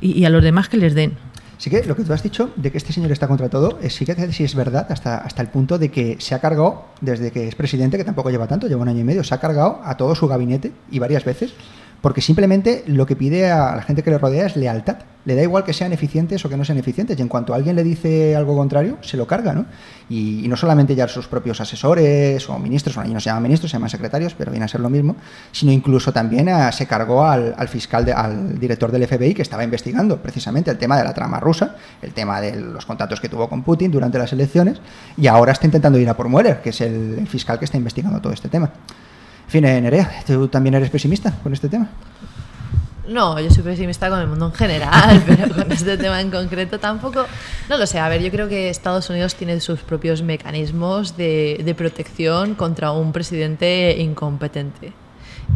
y, a los demás que les den. Sí que lo que tú has dicho de que este señor está contra todo, es, sí que sí es verdad hasta, hasta el punto de que se ha cargado, desde que es presidente, que tampoco lleva tanto, lleva un año y medio, se ha cargado a todo su gabinete y varias veces porque simplemente lo que pide a la gente que le rodea es lealtad. Le da igual que sean eficientes o que no sean eficientes, y en cuanto alguien le dice algo contrario, se lo carga, ¿no? Y, no solamente ya sus propios asesores o ministros, bueno, allí no se llaman ministros, se llaman secretarios, pero viene a ser lo mismo, sino incluso también se cargó al, fiscal, al director del FBI que estaba investigando precisamente el tema de la trama rusa, el tema de los contactos que tuvo con Putin durante las elecciones, y ahora está intentando ir a por Mueller, que es el fiscal que está investigando todo este tema. En fin, eh, Nerea, ¿tú también eres pesimista con este tema? No, yo soy pesimista con el mundo en general, *laughs* pero con este tema en concreto tampoco. No lo sé. A ver, yo creo que Estados Unidos tiene sus propios mecanismos de, de protección contra un presidente incompetente.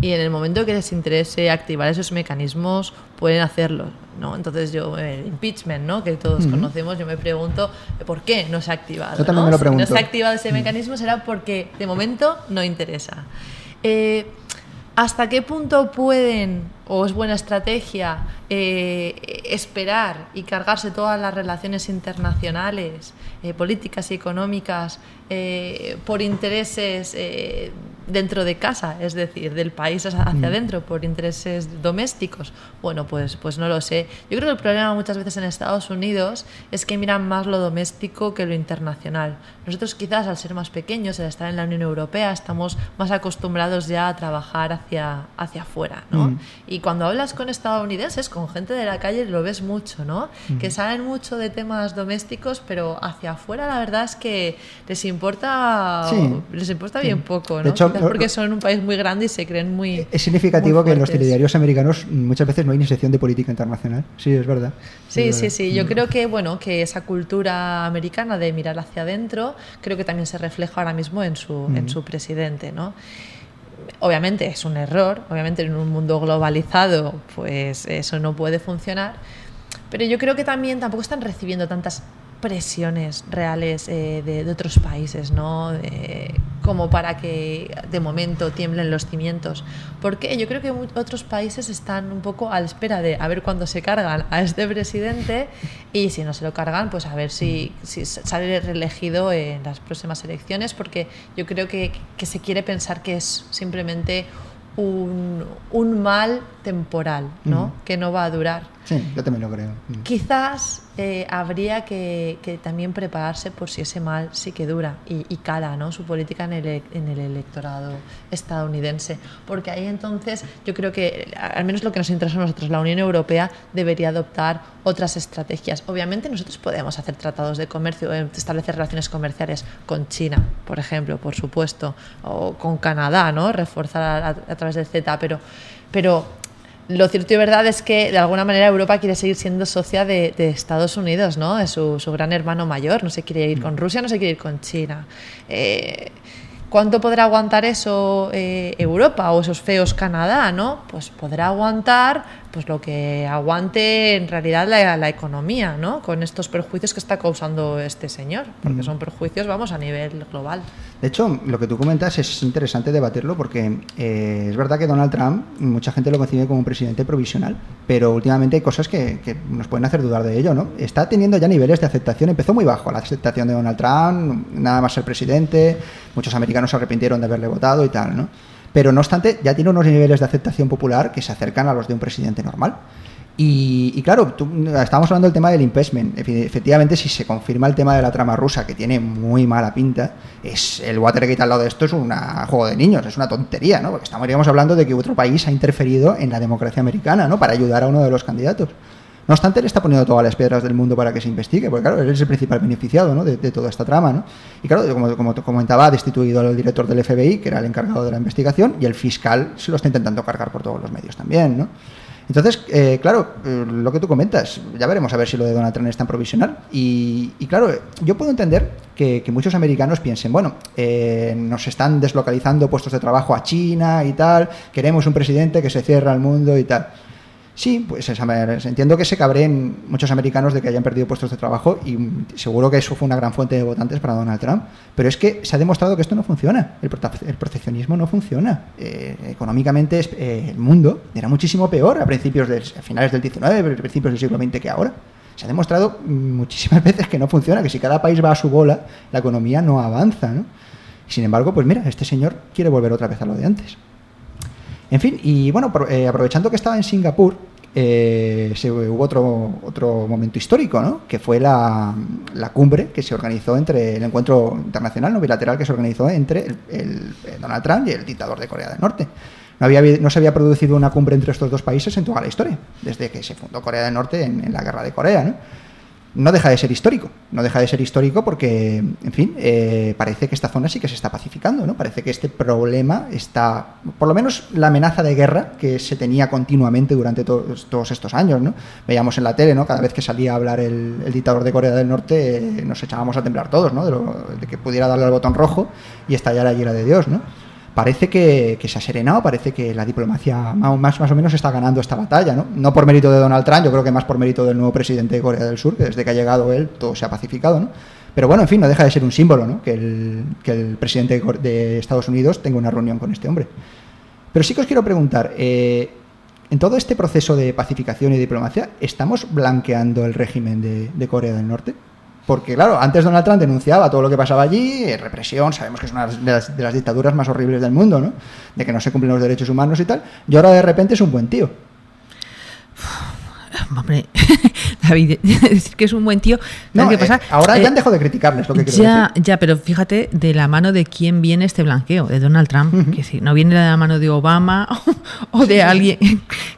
Y en el momento que les interese activar esos mecanismos, pueden hacerlo. ¿no? Entonces yo, el impeachment, ¿no? que todos conocemos, yo me pregunto por qué no se ha activado. Yo también me lo pregunto. Si no se ha activado ese mecanismo será porque de momento no interesa. Eh, ¿Hasta qué punto pueden, o es buena estrategia, eh, esperar y cargarse todas las relaciones internacionales, eh, políticas y económicas, por intereses dentro de casa, es decir, del país hacia mm. adentro, por intereses domésticos? Bueno, pues, pues no lo sé. Yo creo que el problema muchas veces en Estados Unidos es que miran más lo doméstico que lo internacional. Nosotros quizás al ser más pequeños, al estar en la Unión Europea, estamos más acostumbrados ya a trabajar hacia, hacia afuera, ¿no? Mm. Y cuando hablas con estadounidenses, con gente de la calle, lo ves mucho, ¿no? Mm. Que saben mucho de temas domésticos, pero hacia afuera la verdad es que les importa, les importa bien poco, ¿no? Porque son un país muy grande y se creen muy... Es significativo que en los telediarios americanos muchas veces no hay ni sección de política internacional. Sí, es verdad. Sí, sí, sí. Yo mm. creo que, bueno, que esa cultura americana de mirar hacia adentro, creo que también se refleja ahora mismo en su, en su presidente, ¿no? obviamente es un error, obviamente en un mundo globalizado pues eso no puede funcionar, pero yo creo que también tampoco están recibiendo tantas presiones reales eh, de, otros países, ¿no? como para que de momento tiemblen los cimientos. Porque yo creo que otros países están un poco a la espera de a ver cuándo se cargan a este presidente y si no se lo cargan, pues a ver si, si sale reelegido en las próximas elecciones, porque yo creo que, que se quiere pensar que es simplemente un, un mal temporal, ¿no? Que no va a durar. Sí, yo también lo creo. Mm. Quizás eh, habría que, también prepararse por si ese mal sí que dura y, cala ¿no? su política en el, en el electorado estadounidense. Porque ahí entonces yo creo que, al menos lo que nos interesa a nosotros, la Unión Europea debería adoptar otras estrategias. Obviamente nosotros podemos hacer tratados de comercio, eh, establecer relaciones comerciales con China, por ejemplo, por supuesto, o con Canadá, ¿no? reforzar a, a través del CETA, pero, pero lo cierto y verdad es que de alguna manera Europa quiere seguir siendo socia de, Estados Unidos, ¿no? De su, gran hermano mayor. No se quiere ir con Rusia, no se quiere ir con China. Eh, ¿Cuánto podrá aguantar eso eh, Europa o esos feos Canadá, no? Pues podrá aguantar pues lo que aguante en realidad la, economía, ¿no? Con estos perjuicios que está causando este señor, porque son perjuicios, vamos, a nivel global. De hecho, lo que tú comentas es interesante debatirlo porque eh, es verdad que Donald Trump, mucha gente lo concibe como un presidente provisional, pero últimamente hay cosas que, nos pueden hacer dudar de ello, ¿no? Está teniendo ya niveles de aceptación, empezó muy bajo la aceptación de Donald Trump, nada más ser presidente, muchos americanos se arrepintieron de haberle votado y tal, ¿no? Pero no obstante, ya tiene unos niveles de aceptación popular que se acercan a los de un presidente normal. Y, claro, estábamos hablando del tema del impeachment. Efectivamente, si se confirma el tema de la trama rusa, que tiene muy mala pinta, es el Watergate al lado de esto es un juego de niños, es una tontería, ¿no? Porque estaríamos hablando de que otro país ha interferido en la democracia americana, ¿no? Para ayudar a uno de los candidatos. No obstante, él está poniendo todas las piedras del mundo para que se investigue, porque claro, él es el principal beneficiado ¿no? de, toda esta trama. ¿no? Y claro, como, comentaba, ha destituido al director del FBI, que era el encargado de la investigación, y el fiscal se lo está intentando cargar por todos los medios también. ¿no? Entonces, eh, claro, eh, lo que tú comentas, ya veremos a ver si lo de Donald Trump es tan provisional. Y, claro, yo puedo entender que, muchos americanos piensen, bueno, eh, nos están deslocalizando puestos de trabajo a China y tal, queremos un presidente que se cierra al mundo y tal. Sí, pues entiendo que se cabreen muchos americanos de que hayan perdido puestos de trabajo y seguro que eso fue una gran fuente de votantes para Donald Trump. Pero es que se ha demostrado que esto no funciona. El, proteccionismo no funciona. Eh, económicamente eh, el mundo era muchísimo peor a principios del, finales del 19, a principios del siglo XX que ahora. Se ha demostrado muchísimas *laughs* veces que no funciona, que si cada país va a su bola, la economía no avanza. ¿no? Sin embargo, pues mira, este señor quiere volver otra vez a lo de antes. En fin, y bueno, eh, aprovechando que estaba en Singapur, eh, hubo otro, otro momento histórico, ¿no? que fue la, cumbre que se organizó entre el encuentro internacional no bilateral que se organizó entre el, Donald Trump y el dictador de Corea del Norte. No, había, no se había producido una cumbre entre estos dos países en toda la historia, desde que se fundó Corea del Norte en, en la guerra de Corea. ¿no? No deja de ser histórico. No deja de ser histórico porque, en fin, eh, parece que esta zona sí que se está pacificando, ¿no? Parece que este problema está, por lo menos la amenaza de guerra que se tenía continuamente durante todos, estos años, ¿no? Veíamos en la tele, ¿no? Cada vez que salía a hablar el, dictador de Corea del Norte, eh, nos echábamos a temblar todos, ¿no? De, de, que pudiera darle al botón rojo y estallar la ira de Dios, ¿no? Parece que, se ha serenado, parece que la diplomacia más, más o menos está ganando esta batalla, ¿no? No por mérito de Donald Trump, yo creo que más por mérito del nuevo presidente de Corea del Sur, que desde que ha llegado él todo se ha pacificado, ¿no? Pero bueno, en fin, no deja de ser un símbolo, ¿no? Que el, que el presidente de Estados Unidos tenga una reunión con este hombre. Pero sí que os quiero preguntar, eh, en todo este proceso de pacificación y diplomacia, ¿estamos blanqueando el régimen de, de Corea del Norte? Porque, claro, antes Donald Trump denunciaba todo lo que pasaba allí, eh, represión, sabemos que es una de las, de las dictaduras más horribles del mundo, ¿no? De que no se cumplen los derechos humanos y tal. Y ahora de repente es un buen tío. *sighs* Hombre, *laughs* David, *laughs* decir que es un buen tío. No, ¿sabes qué eh, ahora ya Eh, han dejado de criticarles, lo que quiero ya, decir. ya, pero fíjate de la mano de quién viene este blanqueo, de Donald Trump. que decir, no viene de la mano de Obama *laughs* o de alguien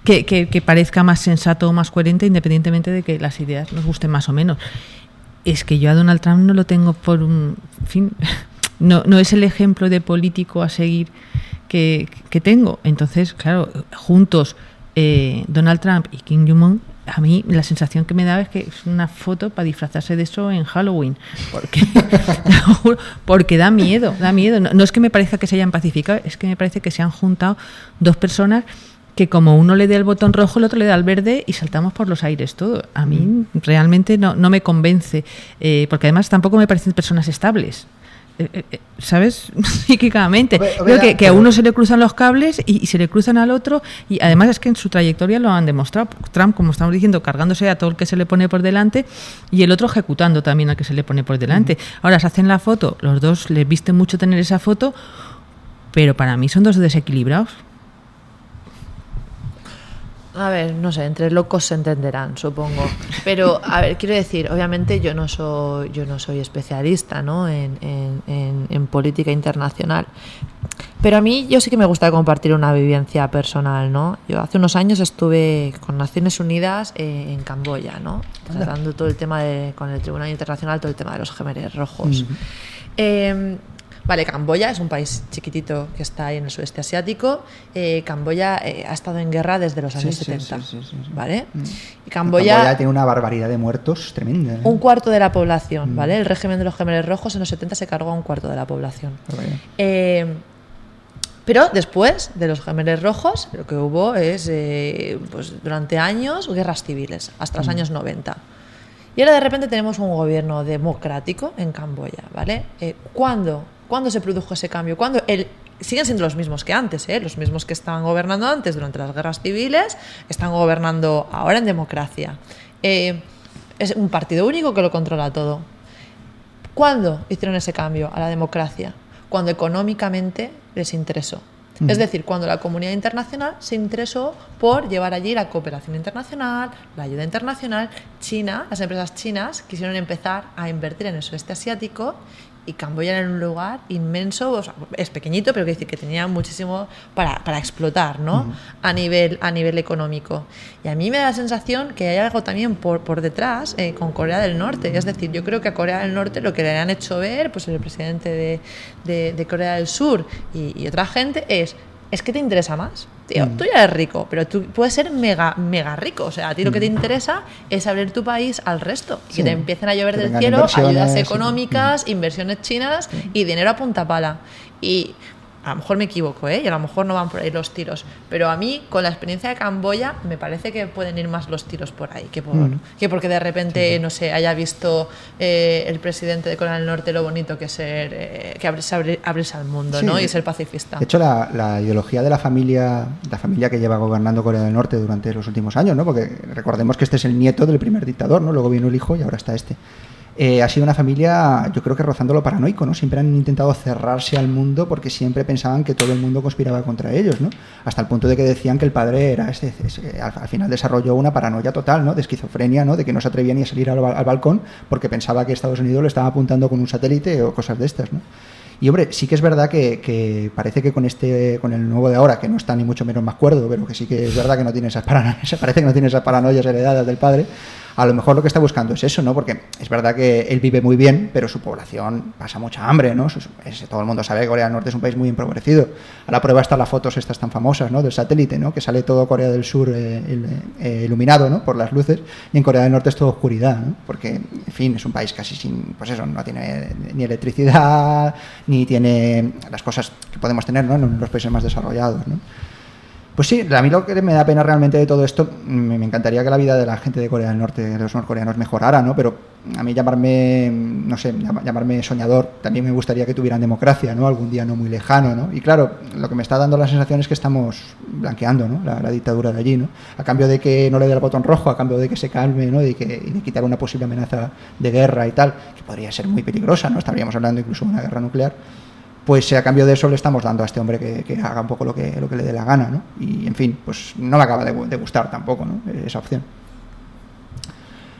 que, que- que parezca más sensato o más coherente, independientemente de que las ideas nos gusten más o menos. Es que yo a Donald Trump no lo tengo por un. Fin, *laughs* no, no es el ejemplo de político a seguir que, que tengo. Entonces, claro, juntos eh, Donald Trump y Kim Jong-un, a mí la sensación que me da es que es una foto para disfrazarse de eso en Halloween. Porque, *laughs* porque da miedo, da miedo. No, no es que me parezca que se hayan pacificado, es que me parece que se han juntado dos personas que como uno le dé el botón rojo, el otro le da el verde y saltamos por los aires todo. A mí realmente no, no me convence, eh, porque además tampoco me parecen personas estables. Eh, eh, ¿Sabes? *laughs* Psíquicamente. Creo que, que a uno se le cruzan los cables y, y se le cruzan al otro. Y además es que en su trayectoria lo han demostrado. Trump, como estamos diciendo, cargándose a todo el que se le pone por delante y el otro ejecutando también al que se le pone por delante. Ahora se hacen la foto, los dos les viste mucho tener esa foto, pero para mí son dos desequilibrados. A ver, no sé, entre locos se entenderán, supongo. Pero, a ver, quiero decir, obviamente yo no soy, yo no soy especialista ¿no? en, en- en- en política internacional. Pero a mí yo sí que me gusta compartir una vivencia personal, ¿no? Yo hace unos años estuve con Naciones Unidas eh, en Camboya, ¿no? Tratando todo el tema de, con el Tribunal Internacional, todo el tema de los gemeres rojos. Eh, vale, Camboya es un país chiquitito que está ahí en el sudeste asiático. Eh, Camboya eh, ha estado en guerra desde los años sí, 70. sí, sí, sí, sí. ¿Vale? Mm. Y Camboya, tiene una barbaridad de muertos tremenda. ¿eh? un cuarto de la población, Mm. ¿vale? El régimen de los gemeres rojos en los 70 se cargó a un cuarto de la población. Pero después de los gemeres rojos, lo que hubo es, eh, pues durante años, guerras civiles, hasta los Mm. años 90. Y ahora de repente tenemos un gobierno democrático en Camboya, ¿vale? Eh, ¿cuándo, ¿Cuándo se produjo ese cambio? ¿Cuándo el, siguen siendo los mismos que antes, ¿eh? los mismos que estaban gobernando antes durante las guerras civiles, están gobernando ahora en democracia. Eh, es un partido único que lo controla todo. ¿Cuándo hicieron ese cambio a la democracia? Cuando económicamente les interesó. Es decir, cuando la comunidad internacional se interesó por llevar allí la cooperación internacional, la ayuda internacional. China, las empresas chinas quisieron empezar a invertir en el sudeste asiático y Camboya era un lugar inmenso, o sea, es pequeñito, pero quiere decir que tenía muchísimo para, para explotar, ¿no? A, nivel, a nivel económico. Y a mí me da la sensación que hay algo también por, por detrás eh, con Corea del Norte. Es decir, yo creo que a Corea del Norte lo que le han hecho ver, pues el presidente de, de- de Corea del Sur y, y otra gente, es, es que te interesa más. Tío, Mm. tú ya eres rico, pero tú puedes ser mega, mega rico. O sea, a ti lo que te Mm. interesa es abrir tu país al resto. Y Sí. que te empiecen a llover Que del cielo ayudas económicas, inversiones chinas y dinero a punta pala. Y a lo mejor me equivoco, ¿eh? Y a lo mejor no van por ahí los tiros. Pero a mí, con la experiencia de Camboya, me parece que pueden ir más los tiros por ahí que, por, Mm. que porque de repente, no sé, haya visto eh, el presidente de Corea del Norte lo bonito que es ser, eh, que abrirse, abrir- abrirse al mundo, Sí. ¿no? Y ser pacifista. De hecho, la, la ideología de la familia, la familia que lleva gobernando Corea del Norte durante los últimos años, ¿no? Porque recordemos que este es el nieto del primer dictador, ¿no? Luego vino el hijo y ahora está este. Eh, ha sido una familia, yo creo que rozando lo paranoico, ¿no? Siempre han intentado cerrarse al mundo porque siempre pensaban que todo el mundo conspiraba contra ellos, ¿no? Hasta el punto de que decían que el padre era este, al, al final desarrolló una paranoia total, ¿no? De esquizofrenia, ¿no? De que no se atrevía ni a salir al, al balcón porque pensaba que Estados Unidos lo estaba apuntando con un satélite o cosas de estas, ¿no? Y hombre, sí que es verdad que, que parece que con este, con el nuevo de ahora, que no está ni mucho menos más cuerdo, pero que sí que es verdad que no tiene esas paranoias, *laughs* parece que no tiene esas paranoias heredadas del padre, a lo mejor lo que está buscando es eso, ¿no? Porque es verdad que él vive muy bien, pero su población pasa mucha hambre, ¿no? Es- todo el mundo sabe que Corea del Norte es un país muy empobrecido. A la prueba están las fotos estas tan famosas, ¿no? Del satélite, ¿no? Que sale todo Corea del Sur eh, eh, iluminado, ¿no? Por las luces, y en Corea del Norte es todo oscuridad, ¿no? Porque, en fin, es un país casi sin, pues eso, no tiene ni electricidad, ni tiene las cosas que podemos tener, ¿no? En los países más desarrollados. Pues sí, a mí lo que me da pena realmente de todo esto, me, encantaría que la vida de la gente de Corea del Norte, de los norcoreanos, mejorara, ¿no? Pero a mí llamarme, no sé, llamarme soñador, también me gustaría que tuvieran democracia, ¿no? Algún día no muy lejano, ¿no? Y claro, lo que me está dando la sensación es que estamos blanqueando, ¿no? La, dictadura de allí, ¿no? A cambio de que no le dé el botón rojo, a cambio de que se calme, ¿no? Y, que, y de quitar una posible amenaza de guerra y tal, que podría ser muy peligrosa, ¿no? Estaríamos hablando incluso de una guerra nuclear pues a cambio de eso le estamos dando a este hombre que, haga un poco lo que, lo que le dé la gana, ¿no? Y en fin, pues no me acaba de, gustar tampoco, ¿no? Esa opción.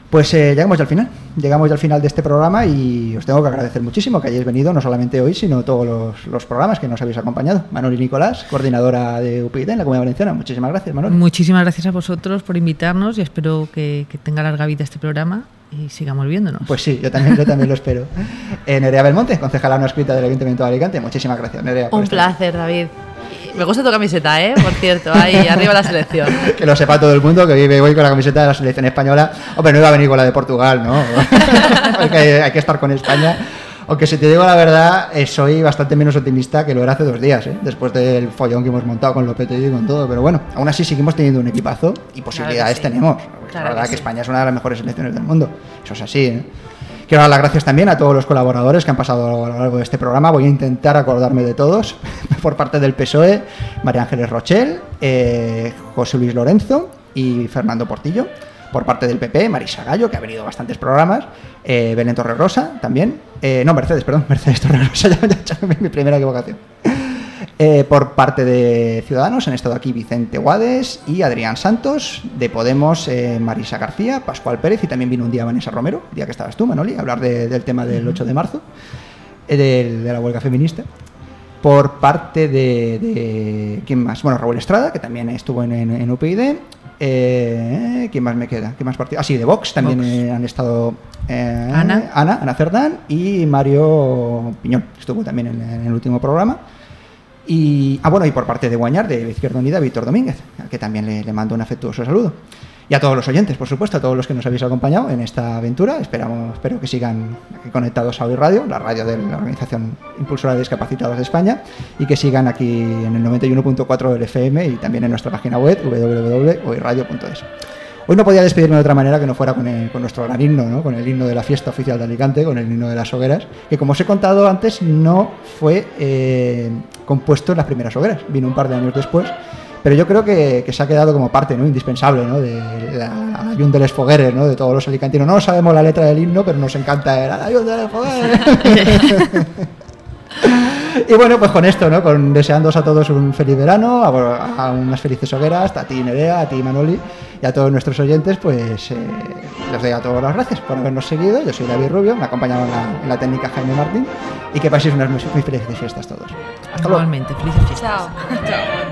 Pues eh, llegamos ya al final, llegamos ya al final de este programa y os tengo que agradecer muchísimo que hayáis venido, no solamente hoy, sino todos los, programas que nos habéis acompañado. Manuel y Nicolás, coordinadora de UPyD en la Comunidad Valenciana. Muchísimas gracias, Manuel. Muchísimas gracias a vosotros por invitarnos y espero que, que tenga larga vida este programa y sigamos viéndonos. Pues sí, yo también, yo también lo espero. *laughs* Eh, Nerea Belmonte, concejala no escrita del Ayuntamiento de Alicante. Muchísimas gracias, Nerea. Un placer, David. Me gusta tu camiseta, ¿eh? Por cierto, ahí arriba la selección. *laughs* que lo sepa todo el mundo, que vive hoy con la camiseta de la selección española. Hombre, no iba a venir con la de Portugal, ¿no? *laughs* hay, que, hay que estar con España. Aunque si te digo la verdad, eh, soy bastante menos optimista que lo era hace dos días, ¿eh? después del follón que hemos montado con Lopetegui y con todo. Pero bueno, aún así seguimos teniendo un equipazo y posibilidades tenemos. la verdad que, España es una de las mejores selecciones del mundo. Eso es así. ¿eh? Quiero dar las gracias también a todos los colaboradores que han pasado a lo largo de este programa. Voy a intentar acordarme de todos. *laughs* Por parte del PSOE, María Ángeles Rochel, eh, José Luis Lorenzo y Fernando Portillo por parte del PP, Marisa Gallo, que ha venido a bastantes programas, eh, Belén Torrerosa también, eh, no, Mercedes, perdón, *laughs* Mercedes Torrerosa, ya, ya, mi primera equivocación. Eh, por parte de Ciudadanos han estado aquí Vicente Guades y Adrián Santos, de Podemos eh, Marisa García, Pascual Pérez y también vino un día Vanessa Romero, día que estabas tú, Manoli, a hablar del tema del 8 de marzo, de, la huelga feminista por parte de, ¿Quién más? Bueno, Raúl Estrada, que también estuvo en, en, UPyD. Eh, ¿Quién más me queda? ¿Qué más partido? Ah, sí, de Vox también eh, han estado eh, Ana. Ana, Ana Cerdán y Mario Piñón, estuvo también en, el último programa. Y, ah, bueno, y por parte de Guañar, de Izquierda Unida, Víctor Domínguez, al que también le, le mando un afectuoso saludo y a todos los oyentes, por supuesto, a todos los que nos habéis acompañado en esta aventura. Esperamos, espero que sigan conectados a Hoy Radio, la radio de la Organización Impulsora de Discapacitados de España, y que sigan aquí en el 91.4 del FM y también en nuestra página web www.hoyradio.es. Hoy no podía despedirme de otra manera que no fuera con, nuestro gran himno, ¿no? con el himno de la fiesta oficial de Alicante, con el himno de las hogueras, que como os he contado antes no fue eh, compuesto en las primeras hogueras, vino un par de años después pero yo creo que, se ha quedado como parte ¿no? indispensable ¿no? de la, ayun de los fogueres, ¿no? de todos los alicantinos. No sabemos la letra del himno, pero nos encanta el ayun de los fogueres. *laughs* y bueno, pues con esto, ¿no? Con deseándoos a todos un feliz verano, a, unas felices hogueras, a ti Nerea, a ti Manoli y a todos nuestros oyentes, pues eh, les doy a todos las gracias por habernos seguido. Yo soy David Rubio, me acompañaba en la, técnica Jaime Martín y que paséis unas muy, felices fiestas todos. Hasta Igualmente, felices fiestas. Chao. *laughs* Chao.